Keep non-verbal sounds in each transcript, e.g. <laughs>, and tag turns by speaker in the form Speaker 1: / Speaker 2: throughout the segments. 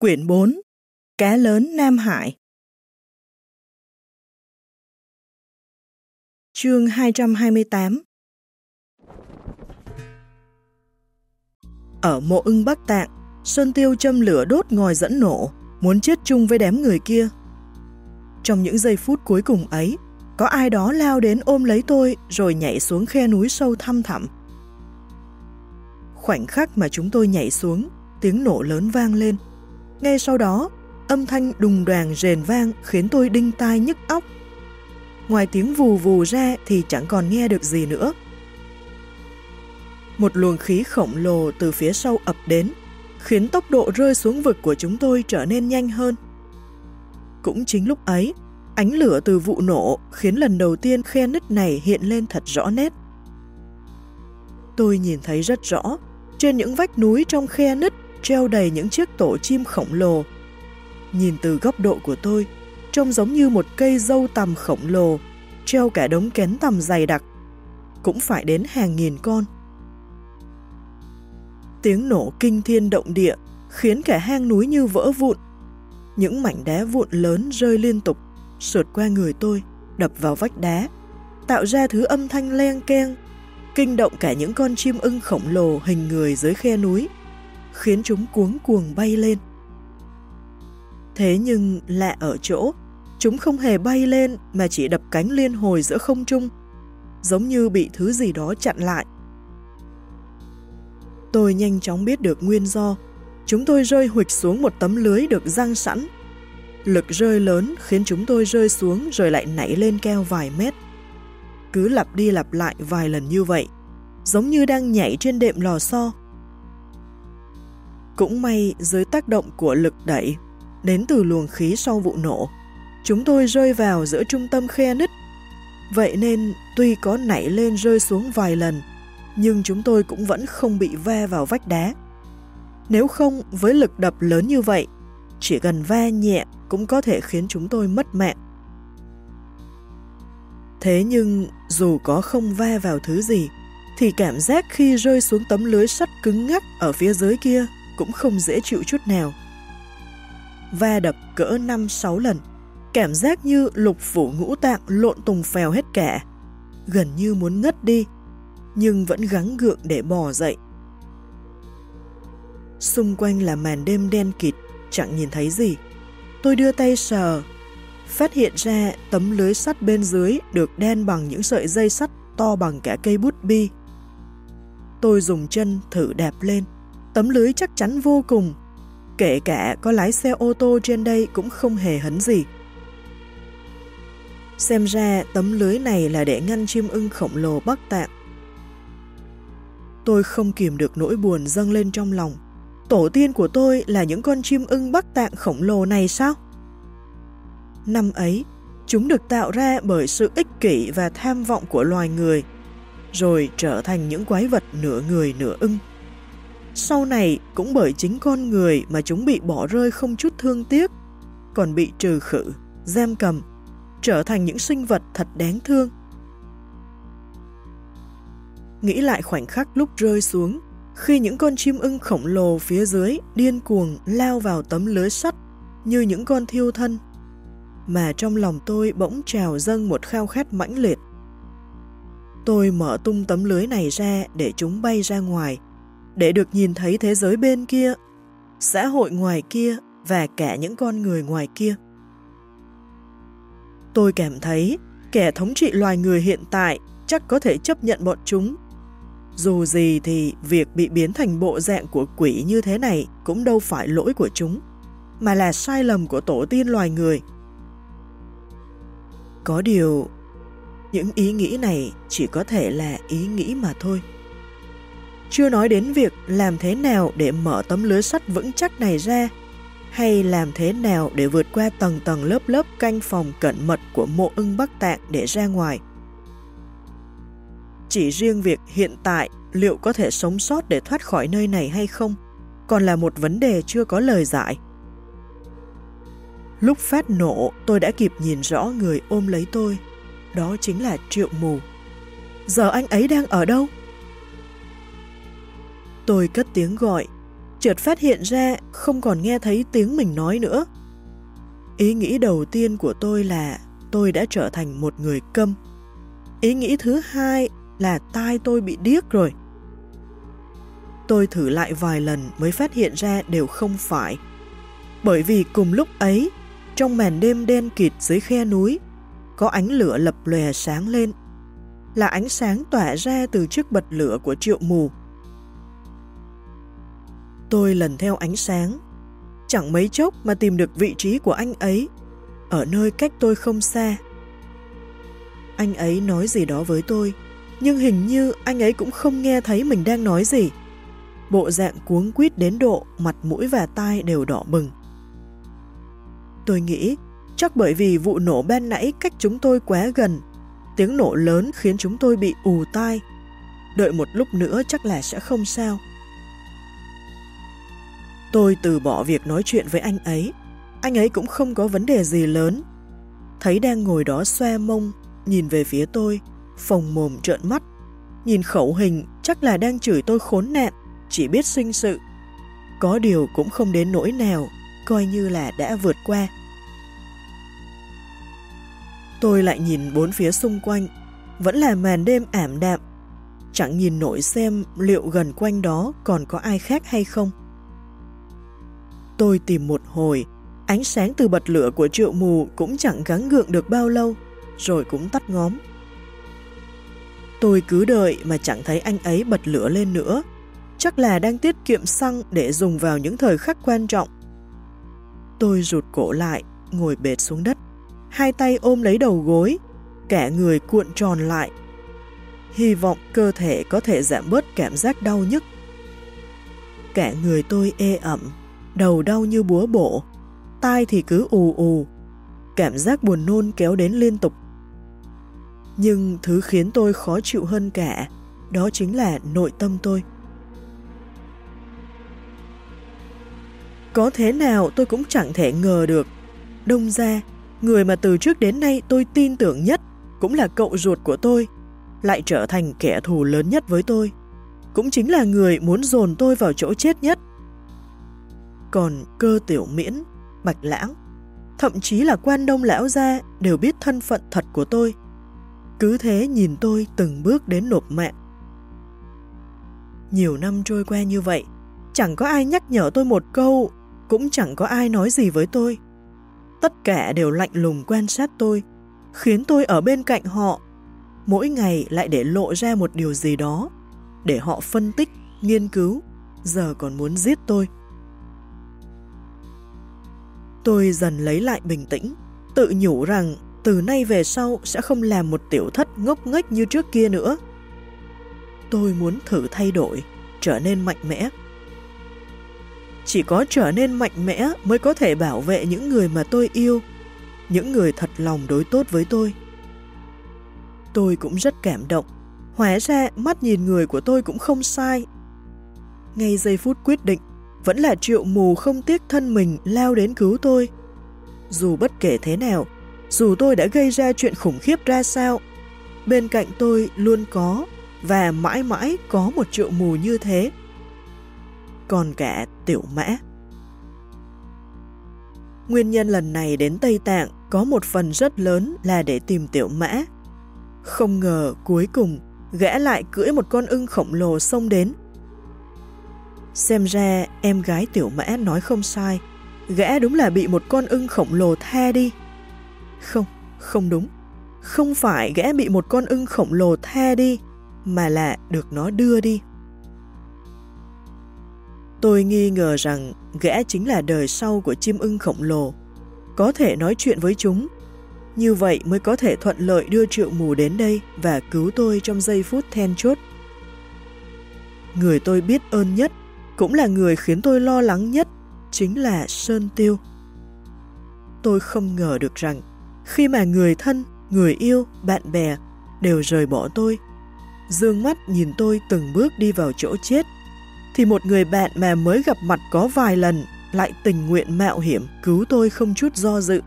Speaker 1: Quyển 4 Cá lớn Nam Hải Chương 228 Ở mộ ưng Bắc Tạng, Xuân Tiêu châm lửa đốt ngòi dẫn nổ, muốn chết chung với đám người kia. Trong những giây phút cuối cùng ấy, có ai đó lao đến ôm lấy tôi rồi nhảy xuống khe núi sâu thăm thẳm. Khoảnh khắc mà chúng tôi nhảy xuống, tiếng nổ lớn vang lên. Ngay sau đó, âm thanh đùng đoàn rền vang khiến tôi đinh tai nhức óc. Ngoài tiếng vù vù ra thì chẳng còn nghe được gì nữa. Một luồng khí khổng lồ từ phía sau ập đến, khiến tốc độ rơi xuống vực của chúng tôi trở nên nhanh hơn. Cũng chính lúc ấy, ánh lửa từ vụ nổ khiến lần đầu tiên khe nứt này hiện lên thật rõ nét. Tôi nhìn thấy rất rõ, trên những vách núi trong khe nứt treo đầy những chiếc tổ chim khổng lồ. Nhìn từ góc độ của tôi, trông giống như một cây dâu tầm khổng lồ, treo cả đống kén tầm dày đặc, cũng phải đến hàng nghìn con. Tiếng nổ kinh thiên động địa khiến cả hang núi như vỡ vụn. Những mảnh đá vụn lớn rơi liên tục, sượt qua người tôi, đập vào vách đá, tạo ra thứ âm thanh len keng, kinh động cả những con chim ưng khổng lồ hình người dưới khe núi khiến chúng cuống cuồng bay lên. Thế nhưng lạ ở chỗ, chúng không hề bay lên mà chỉ đập cánh liên hồi giữa không trung, giống như bị thứ gì đó chặn lại. Tôi nhanh chóng biết được nguyên do, chúng tôi rơi huịch xuống một tấm lưới được răng sẵn. Lực rơi lớn khiến chúng tôi rơi xuống rồi lại nảy lên keo vài mét. Cứ lặp đi lặp lại vài lần như vậy, giống như đang nhảy trên đệm lò xo. Cũng may dưới tác động của lực đẩy, đến từ luồng khí sau vụ nổ, chúng tôi rơi vào giữa trung tâm khe nứt. Vậy nên tuy có nảy lên rơi xuống vài lần, nhưng chúng tôi cũng vẫn không bị va vào vách đá. Nếu không, với lực đập lớn như vậy, chỉ cần va nhẹ cũng có thể khiến chúng tôi mất mạng. Thế nhưng, dù có không va vào thứ gì, thì cảm giác khi rơi xuống tấm lưới sắt cứng ngắc ở phía dưới kia cũng không dễ chịu chút nào. Va đập cỡ 5-6 lần, cảm giác như lục phủ ngũ tạng lộn tùng phèo hết cả, gần như muốn ngất đi, nhưng vẫn gắng gượng để bò dậy. Xung quanh là màn đêm đen kịt, chẳng nhìn thấy gì. Tôi đưa tay sờ, phát hiện ra tấm lưới sắt bên dưới được đen bằng những sợi dây sắt to bằng cả cây bút bi. Tôi dùng chân thử đạp lên, Tấm lưới chắc chắn vô cùng, kể cả có lái xe ô tô trên đây cũng không hề hấn gì. Xem ra tấm lưới này là để ngăn chim ưng khổng lồ Bắc Tạng. Tôi không kìm được nỗi buồn dâng lên trong lòng. Tổ tiên của tôi là những con chim ưng Bắc Tạng khổng lồ này sao? Năm ấy, chúng được tạo ra bởi sự ích kỷ và tham vọng của loài người, rồi trở thành những quái vật nửa người nửa ưng. Sau này cũng bởi chính con người mà chúng bị bỏ rơi không chút thương tiếc, còn bị trừ khử, giam cầm, trở thành những sinh vật thật đáng thương. Nghĩ lại khoảnh khắc lúc rơi xuống, khi những con chim ưng khổng lồ phía dưới điên cuồng lao vào tấm lưới sắt như những con thiêu thân, mà trong lòng tôi bỗng trào dâng một khao khát mãnh liệt. Tôi mở tung tấm lưới này ra để chúng bay ra ngoài, để được nhìn thấy thế giới bên kia, xã hội ngoài kia và cả những con người ngoài kia. Tôi cảm thấy kẻ thống trị loài người hiện tại chắc có thể chấp nhận bọn chúng. Dù gì thì việc bị biến thành bộ dạng của quỷ như thế này cũng đâu phải lỗi của chúng, mà là sai lầm của tổ tiên loài người. Có điều, những ý nghĩ này chỉ có thể là ý nghĩ mà thôi. Chưa nói đến việc làm thế nào để mở tấm lưới sắt vững chắc này ra, hay làm thế nào để vượt qua tầng tầng lớp lớp canh phòng cẩn mật của mộ ưng Bắc Tạng để ra ngoài. Chỉ riêng việc hiện tại liệu có thể sống sót để thoát khỏi nơi này hay không, còn là một vấn đề chưa có lời giải. Lúc phát nổ, tôi đã kịp nhìn rõ người ôm lấy tôi. Đó chính là Triệu Mù. Giờ anh ấy đang ở đâu? Tôi cất tiếng gọi, chợt phát hiện ra không còn nghe thấy tiếng mình nói nữa. Ý nghĩ đầu tiên của tôi là tôi đã trở thành một người câm. Ý nghĩ thứ hai là tai tôi bị điếc rồi. Tôi thử lại vài lần mới phát hiện ra đều không phải. Bởi vì cùng lúc ấy, trong màn đêm đen kịt dưới khe núi, có ánh lửa lập lòe sáng lên. Là ánh sáng tỏa ra từ chiếc bật lửa của triệu mù. Tôi lần theo ánh sáng, chẳng mấy chốc mà tìm được vị trí của anh ấy, ở nơi cách tôi không xa. Anh ấy nói gì đó với tôi, nhưng hình như anh ấy cũng không nghe thấy mình đang nói gì. Bộ dạng cuống quýt đến độ mặt mũi và tai đều đỏ bừng. Tôi nghĩ chắc bởi vì vụ nổ ban nãy cách chúng tôi quá gần, tiếng nổ lớn khiến chúng tôi bị ù tai. Đợi một lúc nữa chắc là sẽ không sao. Tôi từ bỏ việc nói chuyện với anh ấy. Anh ấy cũng không có vấn đề gì lớn. Thấy đang ngồi đó xoe mông, nhìn về phía tôi, phồng mồm trợn mắt. Nhìn khẩu hình chắc là đang chửi tôi khốn nạn, chỉ biết sinh sự. Có điều cũng không đến nỗi nào, coi như là đã vượt qua. Tôi lại nhìn bốn phía xung quanh, vẫn là màn đêm ảm đạm. Chẳng nhìn nổi xem liệu gần quanh đó còn có ai khác hay không. Tôi tìm một hồi, ánh sáng từ bật lửa của triệu mù cũng chẳng gắng gượng được bao lâu, rồi cũng tắt ngóm. Tôi cứ đợi mà chẳng thấy anh ấy bật lửa lên nữa, chắc là đang tiết kiệm xăng để dùng vào những thời khắc quan trọng. Tôi rụt cổ lại, ngồi bệt xuống đất, hai tay ôm lấy đầu gối, cả người cuộn tròn lại. Hy vọng cơ thể có thể giảm bớt cảm giác đau nhức. Cả người tôi ê ẩm, đầu đau như búa bổ, tai thì cứ ù ù, cảm giác buồn nôn kéo đến liên tục. Nhưng thứ khiến tôi khó chịu hơn cả, đó chính là nội tâm tôi. Có thế nào tôi cũng chẳng thể ngờ được. Đông ra, người mà từ trước đến nay tôi tin tưởng nhất, cũng là cậu ruột của tôi, lại trở thành kẻ thù lớn nhất với tôi. Cũng chính là người muốn dồn tôi vào chỗ chết nhất. Còn cơ tiểu miễn, bạch lãng, thậm chí là quan đông lão gia đều biết thân phận thật của tôi. Cứ thế nhìn tôi từng bước đến nộp mạng. Nhiều năm trôi qua như vậy, chẳng có ai nhắc nhở tôi một câu, cũng chẳng có ai nói gì với tôi. Tất cả đều lạnh lùng quan sát tôi, khiến tôi ở bên cạnh họ, mỗi ngày lại để lộ ra một điều gì đó, để họ phân tích, nghiên cứu, giờ còn muốn giết tôi. Tôi dần lấy lại bình tĩnh, tự nhủ rằng từ nay về sau sẽ không làm một tiểu thất ngốc nghếch như trước kia nữa. Tôi muốn thử thay đổi, trở nên mạnh mẽ. Chỉ có trở nên mạnh mẽ mới có thể bảo vệ những người mà tôi yêu, những người thật lòng đối tốt với tôi. Tôi cũng rất cảm động, hóa ra mắt nhìn người của tôi cũng không sai. Ngay giây phút quyết định, vẫn là triệu mù không tiếc thân mình lao đến cứu tôi. Dù bất kể thế nào, dù tôi đã gây ra chuyện khủng khiếp ra sao, bên cạnh tôi luôn có và mãi mãi có một triệu mù như thế. Còn cả tiểu mã. Nguyên nhân lần này đến Tây Tạng có một phần rất lớn là để tìm tiểu mã. Không ngờ cuối cùng gã lại cưỡi một con ưng khổng lồ xông đến Xem ra em gái tiểu mã nói không sai, gã đúng là bị một con ưng khổng lồ tha đi. Không, không đúng. Không phải gã bị một con ưng khổng lồ tha đi, mà là được nó đưa đi. Tôi nghi ngờ rằng gã chính là đời sau của chim ưng khổng lồ, có thể nói chuyện với chúng. Như vậy mới có thể thuận lợi đưa triệu mù đến đây và cứu tôi trong giây phút then chốt. Người tôi biết ơn nhất cũng là người khiến tôi lo lắng nhất, chính là Sơn Tiêu. Tôi không ngờ được rằng, khi mà người thân, người yêu, bạn bè đều rời bỏ tôi, dương mắt nhìn tôi từng bước đi vào chỗ chết, thì một người bạn mà mới gặp mặt có vài lần lại tình nguyện mạo hiểm cứu tôi không chút do dự.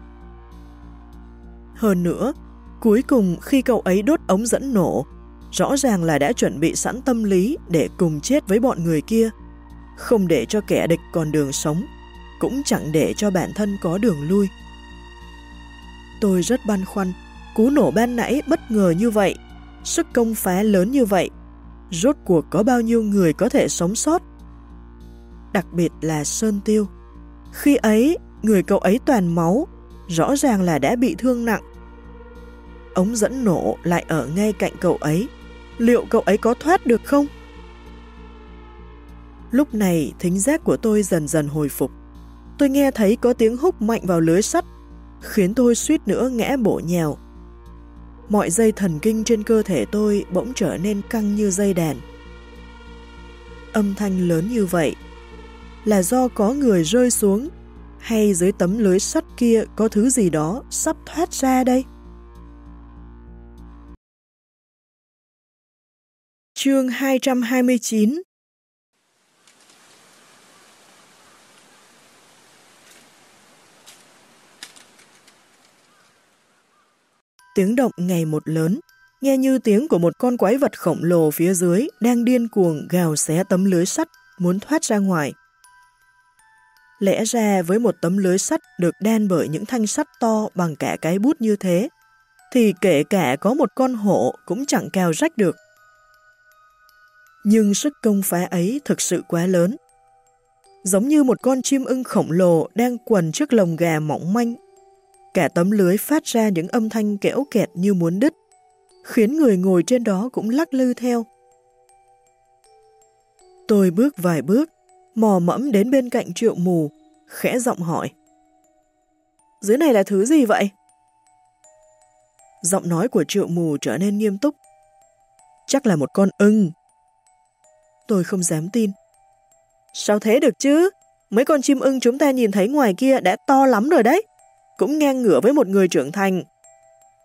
Speaker 1: Hơn nữa, cuối cùng khi cậu ấy đốt ống dẫn nổ, rõ ràng là đã chuẩn bị sẵn tâm lý để cùng chết với bọn người kia, không để cho kẻ địch còn đường sống, cũng chẳng để cho bản thân có đường lui. Tôi rất băn khoăn, cú nổ ban nãy bất ngờ như vậy, sức công phá lớn như vậy, rốt cuộc có bao nhiêu người có thể sống sót? Đặc biệt là Sơn Tiêu. Khi ấy, người cậu ấy toàn máu, rõ ràng là đã bị thương nặng. Ống dẫn nổ lại ở ngay cạnh cậu ấy, liệu cậu ấy có thoát được không? Lúc này, thính giác của tôi dần dần hồi phục. Tôi nghe thấy có tiếng húc mạnh vào lưới sắt, khiến tôi suýt nữa ngã bổ nhào. Mọi dây thần kinh trên cơ thể tôi bỗng trở nên căng như dây đàn. Âm thanh lớn như vậy là do có người rơi xuống hay dưới tấm lưới sắt kia có thứ gì đó sắp thoát ra đây? Chương 229 Tiếng động ngày một lớn, nghe như tiếng của một con quái vật khổng lồ phía dưới đang điên cuồng gào xé tấm lưới sắt muốn thoát ra ngoài. Lẽ ra với một tấm lưới sắt được đan bởi những thanh sắt to bằng cả cái bút như thế, thì kể cả có một con hổ cũng chẳng cào rách được. Nhưng sức công phá ấy thực sự quá lớn. Giống như một con chim ưng khổng lồ đang quần trước lồng gà mỏng manh Cả tấm lưới phát ra những âm thanh kẽo kẹt như muốn đứt, khiến người ngồi trên đó cũng lắc lư theo. Tôi bước vài bước, mò mẫm đến bên cạnh triệu mù, khẽ giọng hỏi. Dưới này là thứ gì vậy? Giọng nói của triệu mù trở nên nghiêm túc. Chắc là một con ưng. Tôi không dám tin. Sao thế được chứ? Mấy con chim ưng chúng ta nhìn thấy ngoài kia đã to lắm rồi đấy cũng ngang ngửa với một người trưởng thành.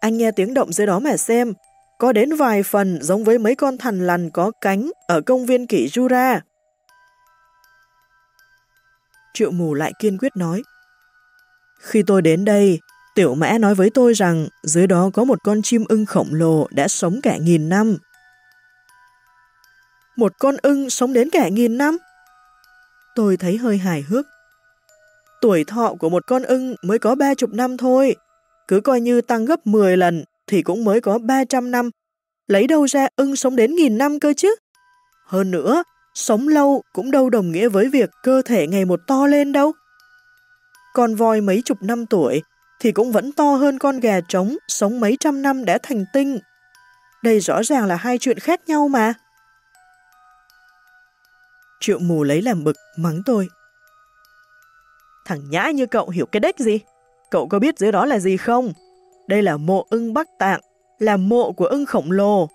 Speaker 1: Anh nghe tiếng động dưới đó mà xem, có đến vài phần giống với mấy con thằn lằn có cánh ở công viên kỷ Jura. Triệu mù lại kiên quyết nói. Khi tôi đến đây, tiểu mã nói với tôi rằng dưới đó có một con chim ưng khổng lồ đã sống cả nghìn năm. Một con ưng sống đến cả nghìn năm? Tôi thấy hơi hài hước. Tuổi thọ của một con ưng mới có ba chục năm thôi. Cứ coi như tăng gấp 10 lần thì cũng mới có 300 năm. Lấy đâu ra ưng sống đến nghìn năm cơ chứ? Hơn nữa, sống lâu cũng đâu đồng nghĩa với việc cơ thể ngày một to lên đâu. Con voi mấy chục năm tuổi thì cũng vẫn to hơn con gà trống sống mấy trăm năm đã thành tinh. Đây rõ ràng là hai chuyện khác nhau mà. Triệu mù lấy làm bực, mắng tôi. Thằng nhãi như cậu hiểu cái đếch gì? Cậu có biết dưới đó là gì không? Đây là mộ ưng Bắc Tạng, là mộ của ưng khổng lồ.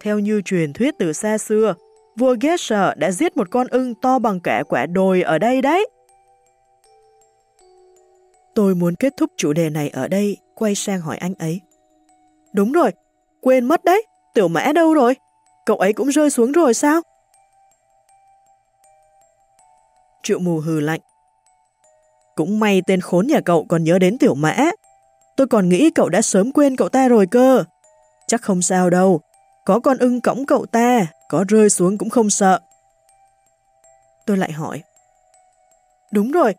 Speaker 1: Theo như truyền thuyết từ xa xưa, vua Gesher đã giết một con ưng to bằng cả quả đồi ở đây đấy. Tôi muốn kết thúc chủ đề này ở đây, quay sang hỏi anh ấy. Đúng rồi, quên mất đấy, tiểu mã đâu rồi? Cậu ấy cũng rơi xuống rồi sao? Triệu mù hừ lạnh. Cũng may tên khốn nhà cậu còn nhớ đến tiểu mã. Tôi còn nghĩ cậu đã sớm quên cậu ta rồi cơ. Chắc không sao đâu. Có con ưng cõng cậu ta, có rơi xuống cũng không sợ. Tôi lại hỏi. Đúng rồi,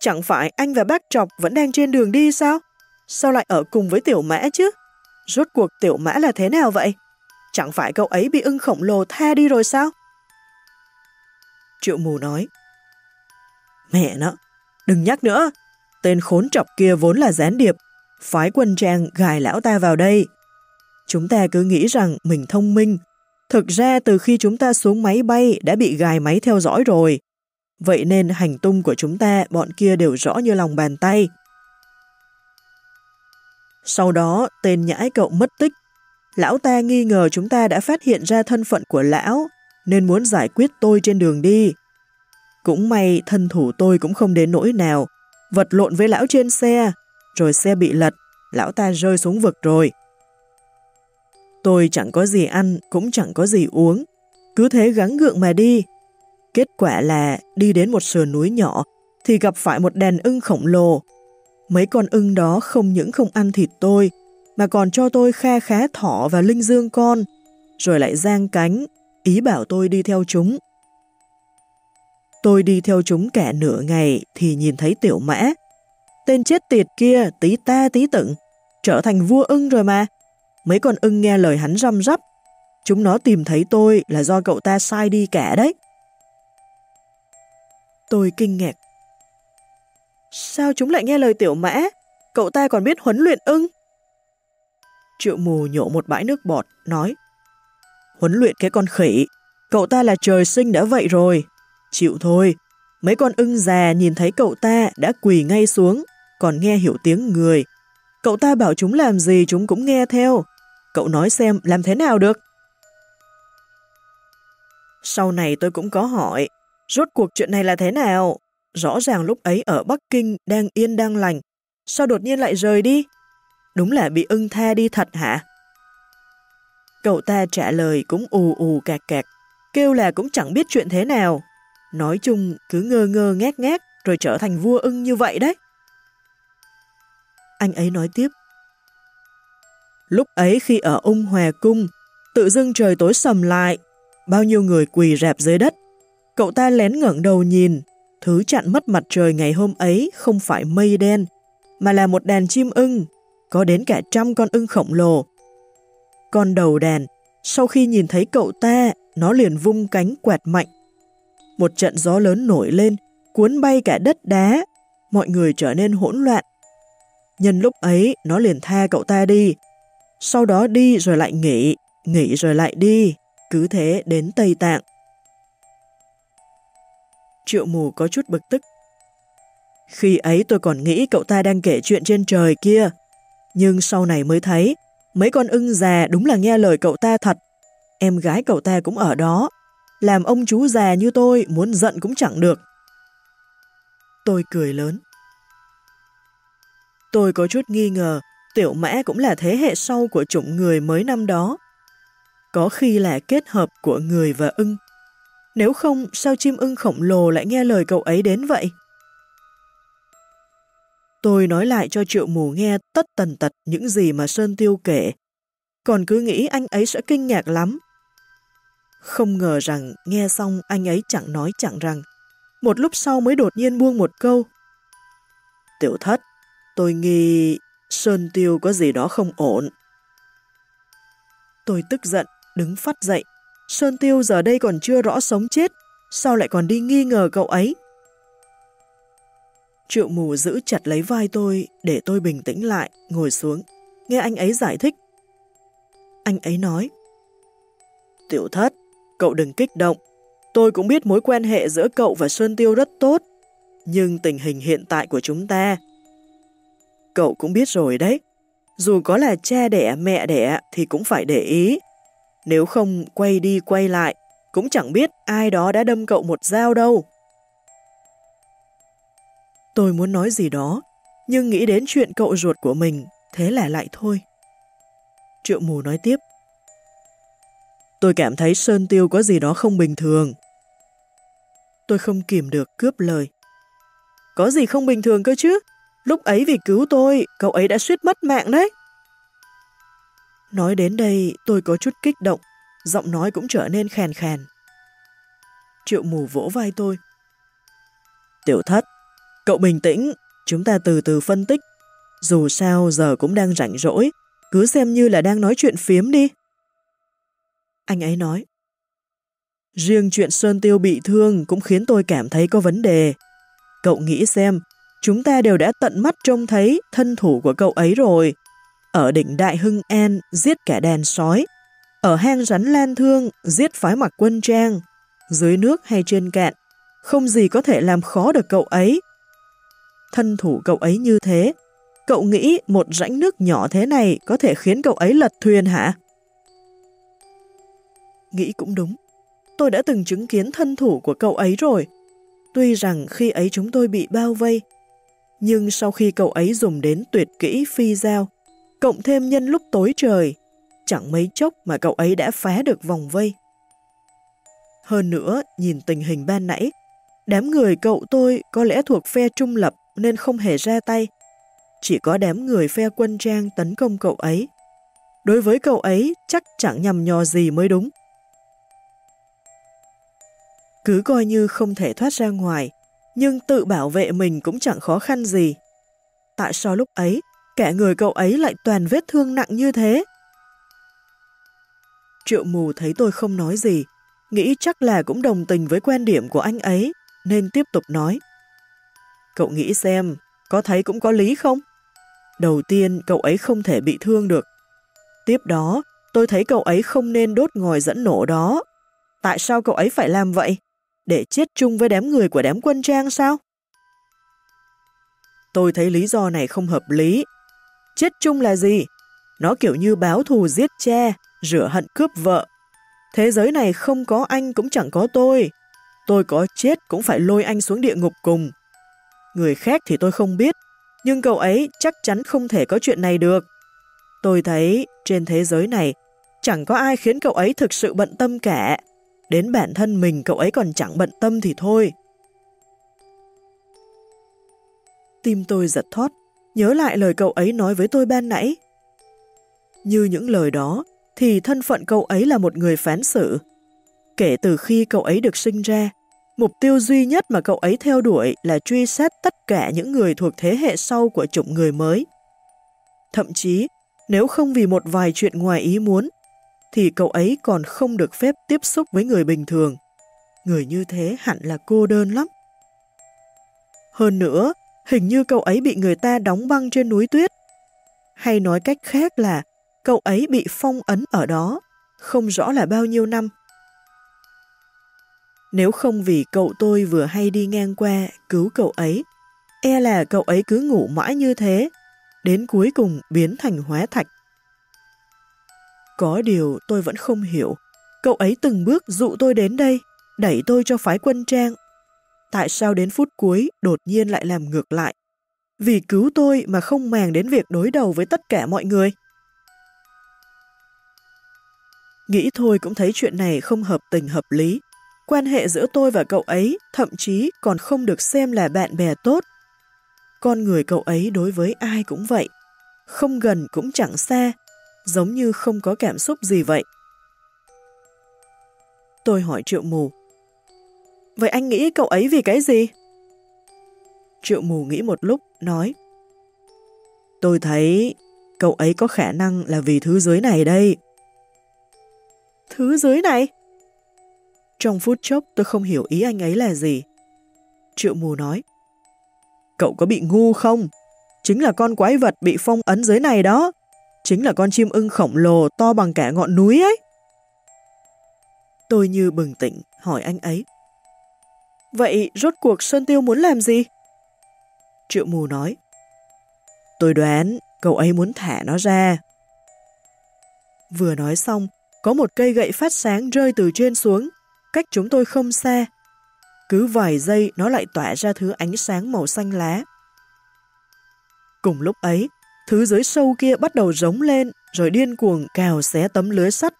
Speaker 1: chẳng phải anh và bác Trọc vẫn đang trên đường đi sao? Sao lại ở cùng với tiểu mã chứ? Rốt cuộc tiểu mã là thế nào vậy? Chẳng phải cậu ấy bị ưng khổng lồ tha đi rồi sao? Triệu mù nói. Mẹ nó, Đừng nhắc nữa, tên khốn trọc kia vốn là gián điệp, phái quân trang gài lão ta vào đây. Chúng ta cứ nghĩ rằng mình thông minh, thực ra từ khi chúng ta xuống máy bay đã bị gài máy theo dõi rồi. Vậy nên hành tung của chúng ta bọn kia đều rõ như lòng bàn tay. Sau đó tên nhãi cậu mất tích. Lão ta nghi ngờ chúng ta đã phát hiện ra thân phận của lão nên muốn giải quyết tôi trên đường đi. Cũng may thân thủ tôi cũng không đến nỗi nào, vật lộn với lão trên xe, rồi xe bị lật, lão ta rơi xuống vực rồi. Tôi chẳng có gì ăn, cũng chẳng có gì uống, cứ thế gắng gượng mà đi. Kết quả là đi đến một sườn núi nhỏ thì gặp phải một đàn ưng khổng lồ. Mấy con ưng đó không những không ăn thịt tôi, mà còn cho tôi kha khá thỏ và linh dương con, rồi lại giang cánh, ý bảo tôi đi theo chúng. Tôi đi theo chúng cả nửa ngày thì nhìn thấy tiểu mã. Tên chết tiệt kia tí ta tí tựng, trở thành vua ưng rồi mà. Mấy con ưng nghe lời hắn răm rắp. Chúng nó tìm thấy tôi là do cậu ta sai đi cả đấy. Tôi kinh ngạc. Sao chúng lại nghe lời tiểu mã? Cậu ta còn biết huấn luyện ưng. Triệu mù nhổ một bãi nước bọt, nói Huấn luyện cái con khỉ, cậu ta là trời sinh đã vậy rồi. Chịu thôi, mấy con ưng già nhìn thấy cậu ta đã quỳ ngay xuống, còn nghe hiểu tiếng người. Cậu ta bảo chúng làm gì chúng cũng nghe theo. Cậu nói xem làm thế nào được? Sau này tôi cũng có hỏi, rốt cuộc chuyện này là thế nào? Rõ ràng lúc ấy ở Bắc Kinh đang yên đang lành, sao đột nhiên lại rời đi? Đúng là bị ưng tha đi thật hả? Cậu ta trả lời cũng ù ù cạc cạc, kêu là cũng chẳng biết chuyện thế nào. Nói chung cứ ngơ ngơ ngét ngét rồi trở thành vua ưng như vậy đấy. Anh ấy nói tiếp. Lúc ấy khi ở ung hòa cung, tự dưng trời tối sầm lại, bao nhiêu người quỳ rạp dưới đất. Cậu ta lén ngẩng đầu nhìn, thứ chặn mất mặt trời ngày hôm ấy không phải mây đen, mà là một đàn chim ưng, có đến cả trăm con ưng khổng lồ. Con đầu đàn, sau khi nhìn thấy cậu ta, nó liền vung cánh quẹt mạnh. Một trận gió lớn nổi lên, cuốn bay cả đất đá, mọi người trở nên hỗn loạn. Nhân lúc ấy, nó liền tha cậu ta đi, sau đó đi rồi lại nghỉ, nghỉ rồi lại đi, cứ thế đến Tây Tạng. Triệu mù có chút bực tức. Khi ấy tôi còn nghĩ cậu ta đang kể chuyện trên trời kia, nhưng sau này mới thấy, mấy con ưng già đúng là nghe lời cậu ta thật. Em gái cậu ta cũng ở đó, làm ông chú già như tôi muốn giận cũng chẳng được. Tôi cười lớn. Tôi có chút nghi ngờ, tiểu mã cũng là thế hệ sau của chủng người mới năm đó. Có khi là kết hợp của người và ưng. Nếu không, sao chim ưng khổng lồ lại nghe lời cậu ấy đến vậy? Tôi nói lại cho triệu mù nghe tất tần tật những gì mà Sơn Tiêu kể, còn cứ nghĩ anh ấy sẽ kinh ngạc lắm. Không ngờ rằng nghe xong anh ấy chẳng nói chẳng rằng, một lúc sau mới đột nhiên buông một câu. Tiểu thất, tôi nghi Sơn Tiêu có gì đó không ổn. Tôi tức giận, đứng phát dậy. Sơn Tiêu giờ đây còn chưa rõ sống chết, sao lại còn đi nghi ngờ cậu ấy? Triệu mù giữ chặt lấy vai tôi để tôi bình tĩnh lại, ngồi xuống, nghe anh ấy giải thích. Anh ấy nói, Tiểu thất, cậu đừng kích động, tôi cũng biết mối quan hệ giữa cậu và Sơn Tiêu rất tốt, nhưng tình hình hiện tại của chúng ta, cậu cũng biết rồi đấy, dù có là cha đẻ mẹ đẻ thì cũng phải để ý, nếu không quay đi quay lại, cũng chẳng biết ai đó đã đâm cậu một dao đâu. Tôi muốn nói gì đó, nhưng nghĩ đến chuyện cậu ruột của mình, thế là lại thôi. Triệu mù nói tiếp. Tôi cảm thấy Sơn Tiêu có gì đó không bình thường. Tôi không kìm được cướp lời. Có gì không bình thường cơ chứ? Lúc ấy vì cứu tôi, cậu ấy đã suýt mất mạng đấy. Nói đến đây, tôi có chút kích động, giọng nói cũng trở nên khàn khàn. Triệu mù vỗ vai tôi. Tiểu thất, Cậu bình tĩnh, chúng ta từ từ phân tích. Dù sao giờ cũng đang rảnh rỗi, cứ xem như là đang nói chuyện phiếm đi. Anh ấy nói. Riêng chuyện Sơn Tiêu bị thương cũng khiến tôi cảm thấy có vấn đề. Cậu nghĩ xem, chúng ta đều đã tận mắt trông thấy thân thủ của cậu ấy rồi. Ở đỉnh Đại Hưng An giết cả đàn sói. Ở hang rắn Lan Thương giết phái mặc quân trang. Dưới nước hay trên cạn, không gì có thể làm khó được cậu ấy thân thủ cậu ấy như thế. Cậu nghĩ một rãnh nước nhỏ thế này có thể khiến cậu ấy lật thuyền hả? Nghĩ cũng đúng. Tôi đã từng chứng kiến thân thủ của cậu ấy rồi. Tuy rằng khi ấy chúng tôi bị bao vây, nhưng sau khi cậu ấy dùng đến tuyệt kỹ phi giao, cộng thêm nhân lúc tối trời, chẳng mấy chốc mà cậu ấy đã phá được vòng vây. Hơn nữa, nhìn tình hình ban nãy, đám người cậu tôi có lẽ thuộc phe trung lập nên không hề ra tay. Chỉ có đám người phe quân trang tấn công cậu ấy. Đối với cậu ấy chắc chẳng nhầm nhò gì mới đúng. Cứ coi như không thể thoát ra ngoài, nhưng tự bảo vệ mình cũng chẳng khó khăn gì. Tại sao lúc ấy, cả người cậu ấy lại toàn vết thương nặng như thế? Triệu mù thấy tôi không nói gì, nghĩ chắc là cũng đồng tình với quan điểm của anh ấy, nên tiếp tục nói. Cậu nghĩ xem, có thấy cũng có lý không? Đầu tiên, cậu ấy không thể bị thương được. Tiếp đó, tôi thấy cậu ấy không nên đốt ngòi dẫn nổ đó. Tại sao cậu ấy phải làm vậy? Để chết chung với đám người của đám quân trang sao? Tôi thấy lý do này không hợp lý. Chết chung là gì? Nó kiểu như báo thù giết cha, rửa hận cướp vợ. Thế giới này không có anh cũng chẳng có tôi. Tôi có chết cũng phải lôi anh xuống địa ngục cùng. Người khác thì tôi không biết, nhưng cậu ấy chắc chắn không thể có chuyện này được. Tôi thấy trên thế giới này chẳng có ai khiến cậu ấy thực sự bận tâm cả. Đến bản thân mình cậu ấy còn chẳng bận tâm thì thôi. Tim tôi giật thót, nhớ lại lời cậu ấy nói với tôi ban nãy. Như những lời đó, thì thân phận cậu ấy là một người phán xử. Kể từ khi cậu ấy được sinh ra, mục tiêu duy nhất mà cậu ấy theo đuổi là truy xét tất cả những người thuộc thế hệ sau của chủng người mới. Thậm chí, nếu không vì một vài chuyện ngoài ý muốn, thì cậu ấy còn không được phép tiếp xúc với người bình thường. Người như thế hẳn là cô đơn lắm. Hơn nữa, hình như cậu ấy bị người ta đóng băng trên núi tuyết. Hay nói cách khác là cậu ấy bị phong ấn ở đó, không rõ là bao nhiêu năm. Nếu không vì cậu tôi vừa hay đi ngang qua cứu cậu ấy, e là cậu ấy cứ ngủ mãi như thế, đến cuối cùng biến thành hóa thạch. Có điều tôi vẫn không hiểu, cậu ấy từng bước dụ tôi đến đây, đẩy tôi cho phái quân trang. Tại sao đến phút cuối đột nhiên lại làm ngược lại? Vì cứu tôi mà không màng đến việc đối đầu với tất cả mọi người. Nghĩ thôi cũng thấy chuyện này không hợp tình hợp lý. Quan hệ giữa tôi và cậu ấy thậm chí còn không được xem là bạn bè tốt. Con người cậu ấy đối với ai cũng vậy. Không gần cũng chẳng xa, giống như không có cảm xúc gì vậy. Tôi hỏi Triệu Mù. Vậy anh nghĩ cậu ấy vì cái gì? Triệu Mù nghĩ một lúc, nói. Tôi thấy cậu ấy có khả năng là vì thứ dưới này đây. Thứ dưới này? Trong phút chốc tôi không hiểu ý anh ấy là gì. Triệu mù nói. Cậu có bị ngu không? Chính là con quái vật bị phong ấn dưới này đó. Chính là con chim ưng khổng lồ to bằng cả ngọn núi ấy. Tôi như bừng tỉnh, hỏi anh ấy. Vậy rốt cuộc Sơn Tiêu muốn làm gì? Triệu mù nói. Tôi đoán cậu ấy muốn thả nó ra. Vừa nói xong, có một cây gậy phát sáng rơi từ trên xuống, cách chúng tôi không xa. Cứ vài giây nó lại tỏa ra thứ ánh sáng màu xanh lá. Cùng lúc ấy, thứ dưới sâu kia bắt đầu rống lên rồi điên cuồng cào xé tấm lưới sắt.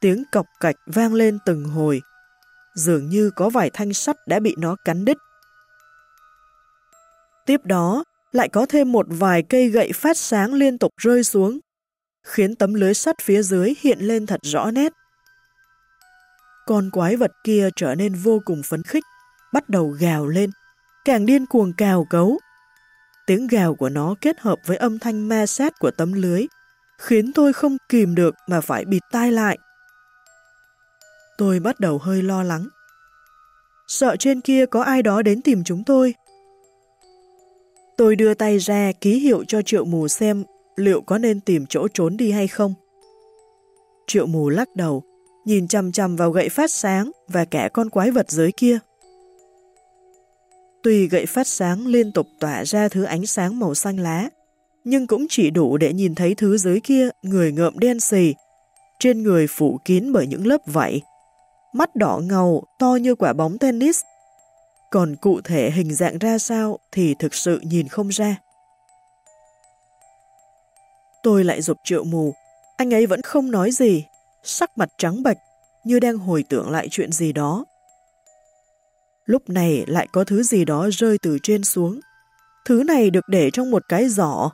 Speaker 1: Tiếng cọc cạch vang lên từng hồi. Dường như có vài thanh sắt đã bị nó cắn đứt. Tiếp đó, lại có thêm một vài cây gậy phát sáng liên tục rơi xuống, khiến tấm lưới sắt phía dưới hiện lên thật rõ nét. Con quái vật kia trở nên vô cùng phấn khích, bắt đầu gào lên, càng điên cuồng cào cấu. Tiếng gào của nó kết hợp với âm thanh ma sát của tấm lưới, khiến tôi không kìm được mà phải bịt tai lại. Tôi bắt đầu hơi lo lắng. Sợ trên kia có ai đó đến tìm chúng tôi. Tôi đưa tay ra ký hiệu cho triệu mù xem liệu có nên tìm chỗ trốn đi hay không. Triệu mù lắc đầu, nhìn chằm chằm vào gậy phát sáng và cả con quái vật dưới kia. Tuy gậy phát sáng liên tục tỏa ra thứ ánh sáng màu xanh lá, nhưng cũng chỉ đủ để nhìn thấy thứ dưới kia người ngợm đen xì, trên người phủ kín bởi những lớp vảy, mắt đỏ ngầu to như quả bóng tennis. Còn cụ thể hình dạng ra sao thì thực sự nhìn không ra. Tôi lại dục triệu mù, anh ấy vẫn không nói gì, sắc mặt trắng bệch, như đang hồi tưởng lại chuyện gì đó. Lúc này lại có thứ gì đó rơi từ trên xuống. Thứ này được để trong một cái giỏ.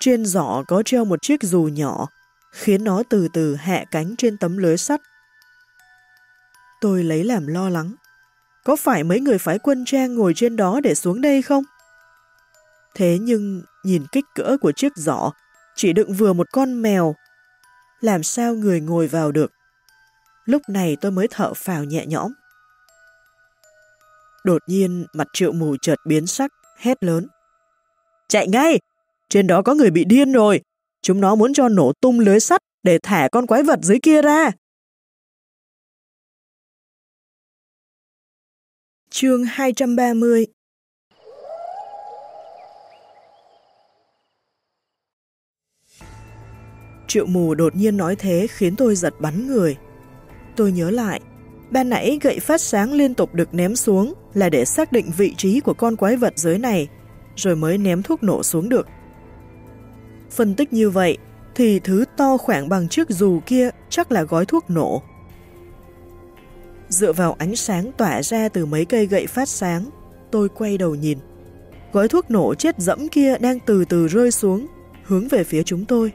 Speaker 1: Trên giỏ có treo một chiếc dù nhỏ, khiến nó từ từ hạ cánh trên tấm lưới sắt. Tôi lấy làm lo lắng. có phải mấy người phái quân trang ngồi trên đó để xuống đây không? Thế nhưng nhìn kích cỡ của chiếc giỏ chỉ đựng vừa một con mèo. Làm sao người ngồi vào được? Lúc này tôi mới thở phào nhẹ nhõm. Đột nhiên mặt triệu mù chợt biến sắc, hét lớn. Chạy ngay! Trên đó có người bị điên rồi! Chúng nó muốn cho nổ tung lưới sắt để thả con quái vật dưới kia ra. Chương 230 Triệu mù đột nhiên nói thế khiến tôi giật bắn người. Tôi nhớ lại, ban nãy gậy phát sáng liên tục được ném xuống là để xác định vị trí của con quái vật dưới này, rồi mới ném thuốc nổ xuống được. Phân tích như vậy, thì thứ to khoảng bằng chiếc dù kia chắc là gói thuốc nổ. Dựa vào ánh sáng tỏa ra từ mấy cây gậy phát sáng, tôi quay đầu nhìn. Gói thuốc nổ chết dẫm kia đang từ từ rơi xuống, hướng về phía chúng tôi.